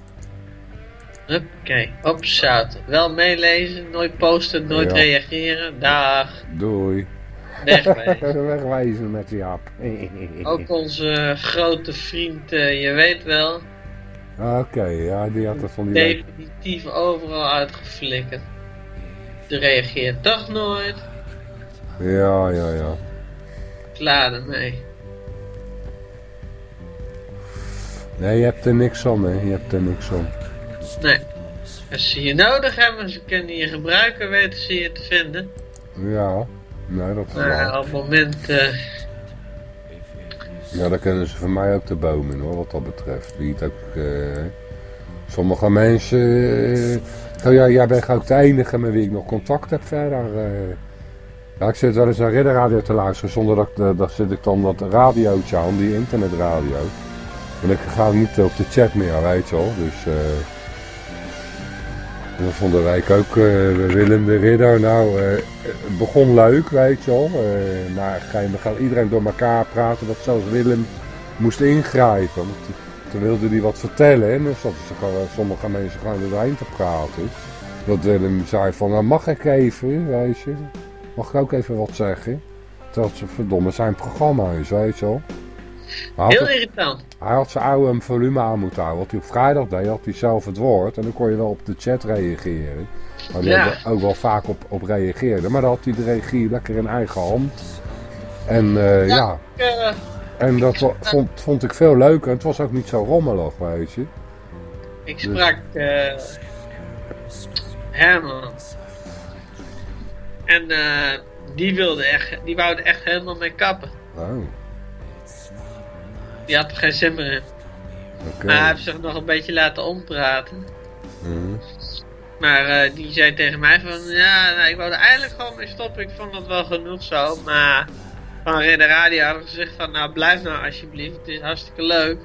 Oké, op zout. Wel meelezen, nooit posten, nooit ja. reageren. Dag. Doei. Wegwijzen. Wegwijzen met die app. Ook onze grote vriend, uh, je weet wel. Oké, okay, ja, die had het van die Definitief week. overal uitgeflikkerd. Die reageert toch nooit. Ja, ja, ja. Ermee. Nee, je hebt er niks aan, hè. Je hebt er niks aan. Nee. Als ze je nodig hebben, ze kunnen je gebruiken, weten ze je te vinden. Ja, nee, dat is maar op het moment... Uh... Ja, dan kunnen ze voor mij ook de boom in, hoor, wat dat betreft. Wie het ook... Uh... Sommige mensen... Uh... Oh ja, jij bent ook de enige met wie ik nog contact heb verder. Ja, ik zit wel eens naar ridderradio te luisteren zonder dat, dat zit ik dan dat radiootje aan, die internetradio. En ik ga niet op de chat meer, weet je wel. Dus uh, dat vonden wij ook, uh, Willem de Ridder, nou, het begon leuk, weet je wel. maar dan gaat iedereen door elkaar praten, dat zelfs Willem moest ingrijpen. Toen wilde hij wat vertellen en dan zaten sommige mensen gewoon doorheen te praten. Dat Willem zei van, nou mag ik even, weet je. Mag ik ook even wat zeggen? Terwijl het verdomme zijn programma is, weet je wel. Heel irritant. Hij had zijn oude volume aan moeten houden. Wat hij op vrijdag deed, had hij zelf het woord. En dan kon je wel op de chat reageren. Waar hij ja. ook wel vaak op, op reageerde. Maar dan had hij de regie lekker in eigen hand. En uh, ja. ja. Uh, en dat vond, vond ik veel leuker. Het was ook niet zo rommelig, weet je. Ik sprak dus... Herman. En uh, die wilde echt, die wou er echt helemaal mee kappen. Oh. Die had er geen zin meer in. Okay. Maar hij heeft zich nog een beetje laten ompraten. Mm -hmm. Maar uh, die zei tegen mij van, ja, nou, ik wou er eigenlijk gewoon mee stoppen. Ik vond dat wel genoeg zo. Maar van de radio hadden gezegd van, nou blijf nou alsjeblieft. Het is hartstikke leuk.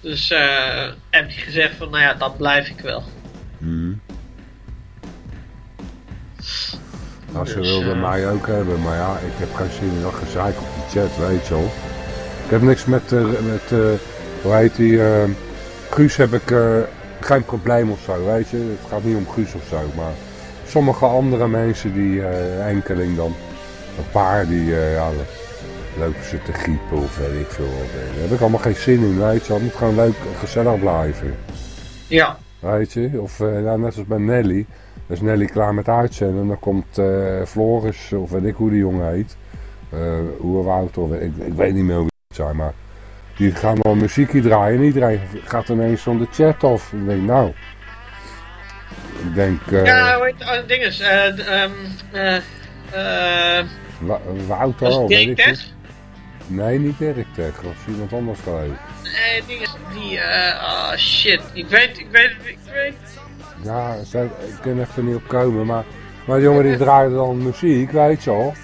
Dus uh, heb hij gezegd van, nou ja, dan blijf ik wel. Mm. Nou, ze wilden uh, mij ook hebben, maar ja, ik heb geen zin in dat gezeik op die chat, weet je wel. Ik heb niks met, uh, met uh, hoe heet die, uh, Guus heb ik geen probleem of zo, weet je. Het gaat niet om Guus of zo, maar sommige andere mensen, die enkeling dan, een paar die, ja, lopen ze te griepen of weet ik veel wat. Daar heb ik allemaal geen zin in, weet je. Het moet gewoon leuk en gezellig blijven. Ja. Weet je, of nou, net als bij Nelly. Dus Nelly klaar met uitzenden. En dan komt uh, Floris, of weet ik hoe die jongen heet. Uh, Oerwoud, of ik, ik weet niet meer hoe het zijn. Maar die gaan dan muziekje draaien. En iedereen gaat ineens van de chat af. En ik denk, nou. Ik denk... Uh, ja, weet je, dinges. Uh, um, Wouter, of weet ik. Nee, niet Dirk Tech. Is iemand anders geweest. Nee, dinges. Die, oh shit. Ik weet, ik weet, ik weet. Ja, ik kan even niet op komen, maar, maar de jongen die draaide dan muziek, weet je wel.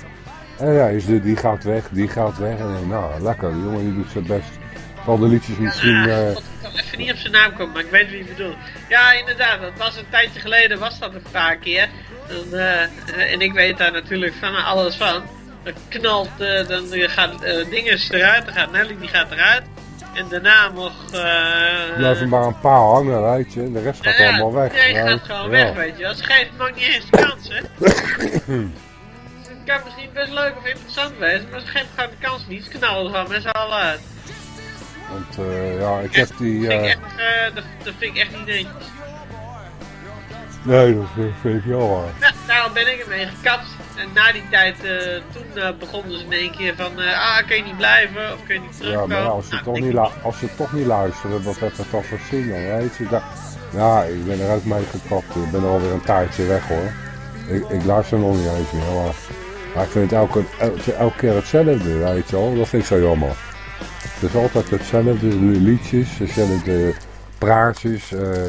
En ja, is de, die gaat weg, die gaat weg. En denk, nou, lekker, die jongen die doet zijn best. Al de liedjes misschien... Ja, uh... Ik kan even niet op zijn naam komen, maar ik weet wie je bedoelt. Ja, inderdaad, dat was een tijdje geleden, was dat een paar keer. En, uh, en ik weet daar natuurlijk van alles van. Dan knalt, uh, dan gaat dingen eruit, dan gaat Nelly, die gaat eruit. En daarna nog... Uh, Blijven maar een paar hangen, weet je. De rest gaat ja, allemaal weg. Iedereen gaat gewoon weg, weet je. Dat geeft nog niet eens kans, hè. het kan misschien best leuk of interessant wezen, maar ze geven gewoon de kans niet. Ze knallen gewoon met z'n allen uit. Want, uh, ja, ik heb die... Uh... Vind ik echt, uh, dat, dat vind ik echt niet netjes. Nee, dat vind ik wel waar. Ja, daarom ben ik ermee gekapt. En na die tijd, uh, toen uh, begonnen ze in één keer van, uh, ah, kun je niet blijven of kun je niet terugkomen. Ja, maar als, ze nou, toch niet als ze toch niet luisteren, wat heeft dat dan voor zin dan, weet je? Dat, ja, ik ben er ook mee gekapt. Ik ben er alweer een tijdje weg hoor. ik, ik luister nog niet eens meer, maar, maar ik vind het elke, elke, elke keer hetzelfde, weet je wel. Dat vind ik zo jammer. Het is altijd hetzelfde liedjes, hetzelfde praatjes. eh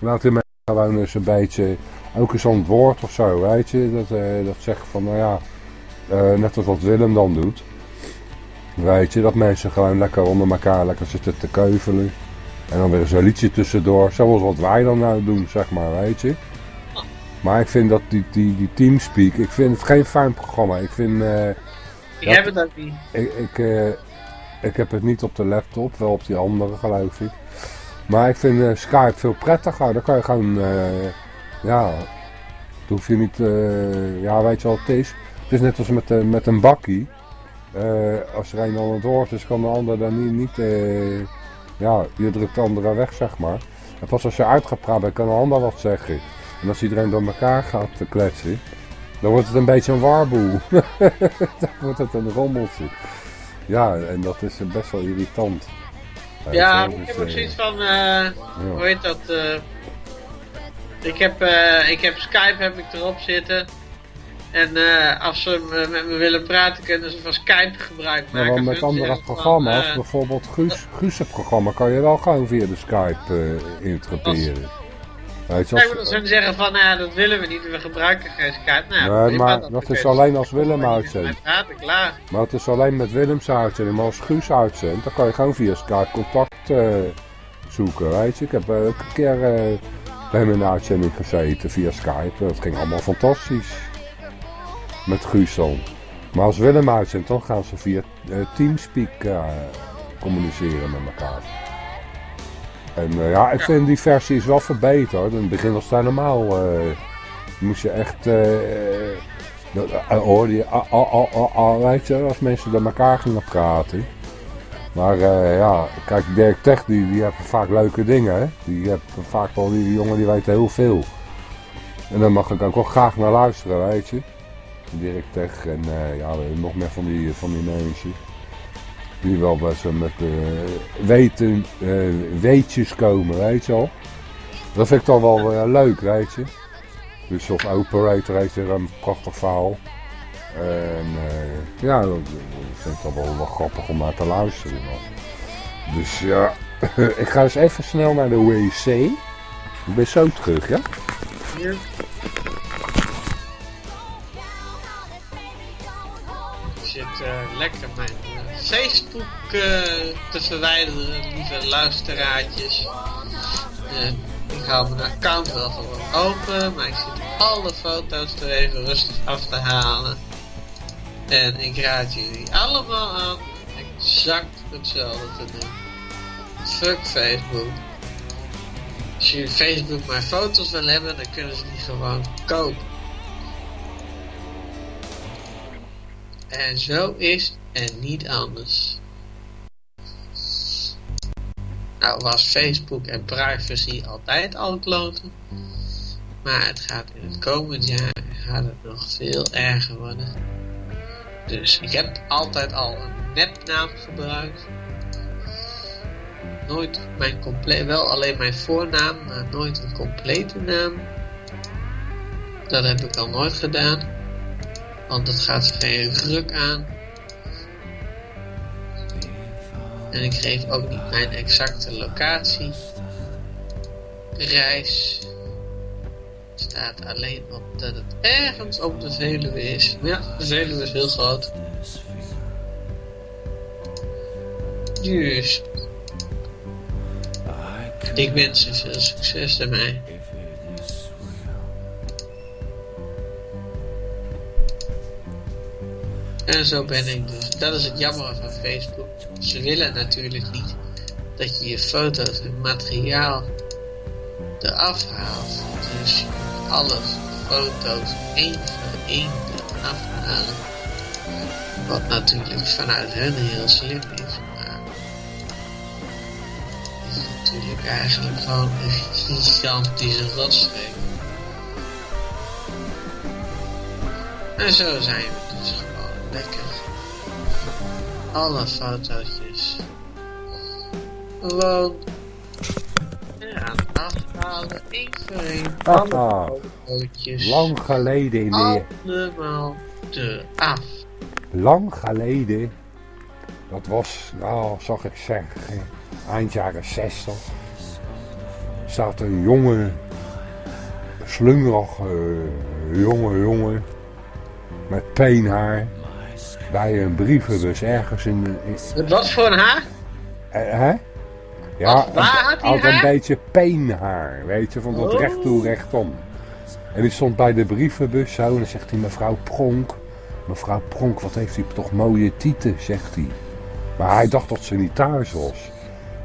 laat gewoon eens een beetje, ook eens zo'n woord of zo, weet je. Dat, eh dat zeggen van, nou ja, eh, net als wat Willem dan doet. Weet je, dat mensen gewoon lekker onder elkaar lekker zitten te keuvelen. En dan weer een liedje tussendoor, zoals wat wij dan nou doen, zeg maar, weet je. Maar ik vind dat die, die, die Teamspeak, ik vind het geen fijn programma. Ik vind, eh, Ik heb het ook niet. ik, ik, ik heb het niet op de laptop, wel op die andere geloof ik. Maar ik vind eh, Skype veel prettiger. Dan kan je gewoon, eh, ja, dan hoef je niet, eh, ja weet je wat het is? Het is net als met, met een bakkie. Als er een aan het woord is, kan de ander dan niet, niet ja, je drukt de andere weg zeg maar. En pas als je uitgepraat bent, kan de ander wat zeggen. En als iedereen door elkaar gaat kletsen, dan wordt het een beetje een warboel. dan wordt het een rommeltje. Ja, en dat is best wel irritant. Ja, maar ik heb ook eh, zoiets van, eh, hoe heet dat? eh, ik, heb, ik heb Skype heb ik erop zitten. En als ze me- met me willen praten, kunnen ze van Skype gebruik Maar maken. wel met andere van, programma's, bijvoorbeeld Guus, Guus' programma, kan je wel gewoon via de Skype intraperen. Als- maar dan ze zeggen van, nou dat willen we niet, we gebruiken geen Skype. Nou, Nee, maar dat is alleen als Willem uitzendt. klaar. Maar het is alleen met Willems uitzending. Maar als Guus uitzendt, dan kan je gewoon via Skype contact eh, zoeken. Weet je, ik heb eh, ook een keer eh, bij hem in de uitzending gezeten via Skype. Dat ging allemaal fantastisch. Met Guus dan. Maar als Willem uitzendt, dan gaan ze via Teamspeak communiceren met elkaar. En eh, ja, ik vind die versie is wel verbeterd. In het begin was het helemaal... eh, moest je echt... eh, eh, hoorde je, ah, weet je, als mensen door elkaar gingen praten. Maar eh, ja, kijk, Dirk Tech, die, die hebben vaak leuke dingen, hè. Die hebben vaak wel, die, die jongen die weten heel veel. En daar mag ik ook wel graag naar luisteren, weet je. Dirk Tech en eh, ja, nog meer van die, van die mensen. Die wel best wel met eh, weten, eh, weetjes komen, weet je wel. Dat vind ik dan wel eh, leuk, weet je. Dus of Operator heeft er een prachtig verhaal. En eh, ja, dat, vind ik dan wel, wel grappig om naar te luisteren. Dus ja, ik ga eens even snel naar de wc. Ik ben zo terug, ja? Hier. Ik zit eh, lekker mijn eh, Facebook eh, te verwijderen, lieve luisteraartjes. Eh, ik hou mijn account wel gewoon open, maar ik zit alle foto's er even rustig af te halen. En ik raad jullie allemaal aan exact hetzelfde te doen. Fuck Facebook. Als je Facebook maar foto's wil hebben, dan kunnen ze die gewoon kopen. En zo is en niet anders. Nou was Facebook en privacy altijd al kloten. Maar het gaat in het komend jaar gaat het nog veel erger worden. Dus ik heb altijd al een nepnaam gebruikt nooit mijn compleet, wel alleen mijn voornaam, maar nooit een complete naam. Dat heb ik al nooit gedaan, want dat gaat geen ruk aan. En ik geef ook niet mijn exacte locatie. Reis staat alleen op dat het ergens op de Veluwe is. Ja, de Veluwe is heel groot. Dus ik wens je veel succes ermee. En zo ben ik dus. Dat is het jammer van Facebook. Ze willen natuurlijk niet dat je je foto's en materiaal eraf haalt. Dus alle foto's één voor één eraf halen. Wat natuurlijk vanuit hun heel slim is. Maar is natuurlijk eigenlijk gewoon een gigantische rotstreek. En zo zijn we lekker. Alle fotootjes. Gewoon. Afhalen, één voor één. Haha. Lang geleden in de... Allemaal eraf. Lang geleden. Dat was, nou, zag ik zeggen, eind jaren 60. Staat een jonge, slungerige jonge jongen met peenhaar bij een brievenbus ergens in, in, Het was voor een haar? Eh, hè? Ja, Wat, waar had hij een beetje peenhaar, weet je, van dat Oh. recht toe, rechtom. En die stond bij de brievenbus zo en dan zegt hij, mevrouw Pronk, mevrouw Pronk, wat heeft u toch mooie tieten, zegt hij. Maar hij dacht dat ze niet thuis was.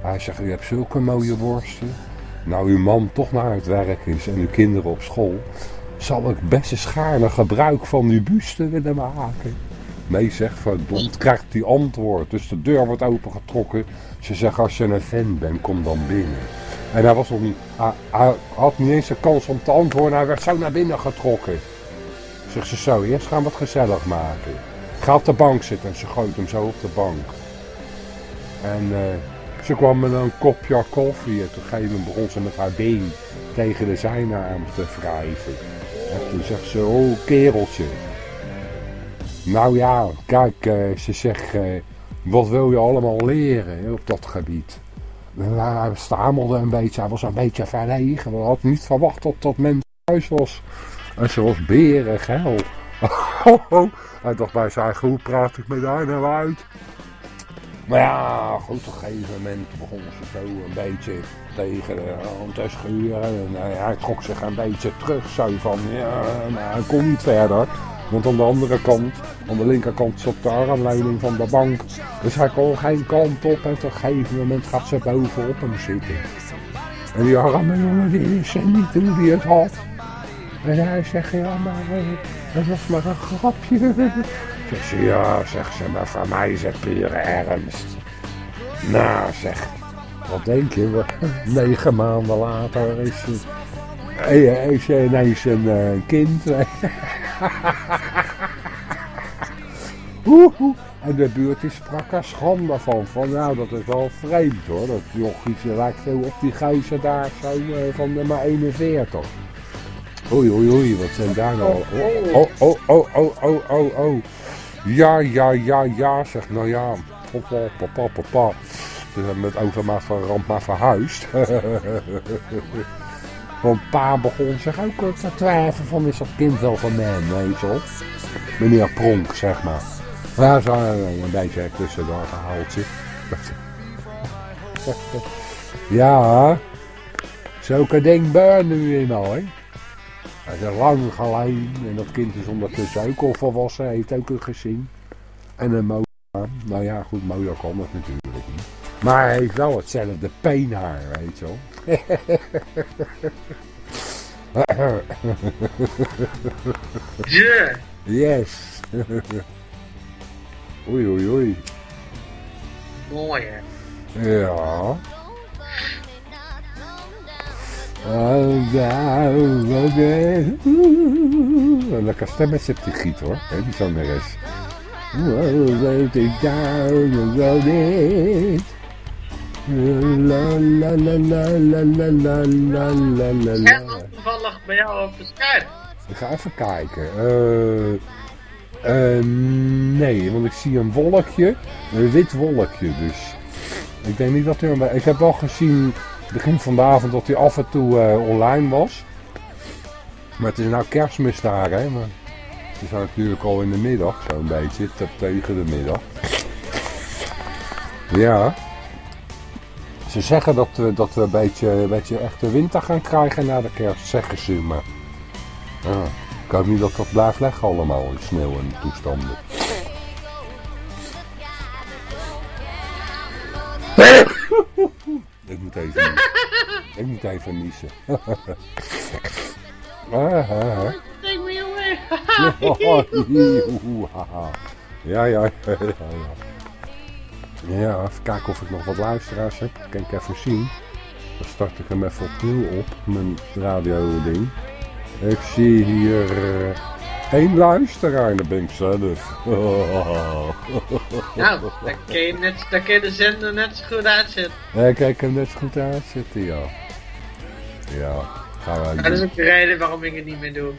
Hij zegt, u hebt zulke mooie borsten. Nou, uw man toch naar het werk is en uw kinderen op school, zal ik best eens gaarne gebruik van uw buste willen maken. Nee, zegt verdomd, krijgt hij antwoord. Dus de deur wordt opengetrokken. Ze zegt, als je een fan bent, kom dan binnen. En hij was nog niet, hij, hij had niet eens een kans om te antwoorden. Hij werd zo naar binnen getrokken. Zegt ze zo, eerst gaan we het gezellig maken. Ga op de bank zitten en ze gooit hem zo op de bank. En eh, ze kwam met een kopje koffie en toen gegeven begon ze met haar been tegen de zijne aan te wrijven. En toen zegt ze, oh kereltje. Nou ja, kijk, eh, ze zegt, eh, wat wil je allemaal leren op dat gebied? Hij stamelde een beetje, hij was een beetje verlegen. We hadden niet verwacht dat dat mens thuis was. En ze was berig, hel. hij dacht bij zijn hoe praat ik met haar nou uit? Maar ja, goed, op een gegeven moment begon ze zo een beetje tegen de hand te schuren. En eh, hij trok zich een beetje terug, zo van, ja, maar hij kon niet verder. Want aan de andere kant, aan de linkerkant, zat de armleuning van de bank. Dus hij kon geen kant op en op een gegeven moment gaat ze bovenop hem zitten. En die arme jongen, die wist niet hoe die het had. En hij zegt, ja, maar eh, dat was maar een grapje. Zegt ze, ja, zegt ze, maar voor mij is het pure ernst. Nou, zeg, wat denk je? Negen maanden later is ze, eh, is ze ineens een eh, kind. En de buurt die sprak er schande van. Van nou, dat is wel vreemd hoor. Dat jochie lijkt zo op die gozer daar zo eh, van nummer 41. Oei, oei, oei, wat zijn daar nou? Oh, oh, oh, oh, oh, oh, oh. Ja, ja, ja, ja, zeg nou ja. Papa, papa, papa. Ze hebben met overmaat van ramp maar verhuisd. Want pa begon zich ook te twijfelen van is dat kind wel van mij, weet je wel. Meneer Pronk, zeg maar. Ja, zo een beetje tussendoor gehaald ja, zulke ding nu eenmaal, hè. Dat is lang geleden en dat kind is ondertussen ook al volwassen, heeft ook een gezin. En een motor. Nou ja, goed, motor kan dat natuurlijk niet. Maar hij heeft wel hetzelfde peenhaar, weet je wel. Ja. yes. oei, oei, oei. Mooi hè. Ja. Oh. Een lekker stemmetje op die giet hoor, hè, die zangeres. La la la la la la la la la la toevallig bij jou op het scherm. Ik ga even kijken. Eh, eh, nee, want ik zie een wolkje. Een wit wolkje dus. Ik denk niet dat hij... Ik heb wel gezien begin van de avond dat hij af en toe eh, online was. Maar het is nou kerstmis daar, hè. Maar het is natuurlijk al in de middag, zo'n beetje. te- Tegen de middag. Ja. Ze zeggen dat we, dat we een beetje, een beetje echte winter gaan krijgen na de kerst, zeggen ze maar. Ik hoop niet dat dat blijft leggen allemaal in sneeuw en toestanden. ik moet even niezen. Ik moet even niezen. Ah, ah, ah. Ja, ja, ja, ja. Even kijken of ik nog wat luisteraars heb. Kan ik even zien. Dan start ik hem even opnieuw op, mijn radio ding. Ik zie hier eh, één luisteraar, dat ben ik zelf. Nou, dan kun je, net, kun je de zender net zo goed uitzetten. Ja, kijk hem net goed uitzitten, ja. Ja, gaan wij Dat is ook de reden waarom ik het niet meer doe.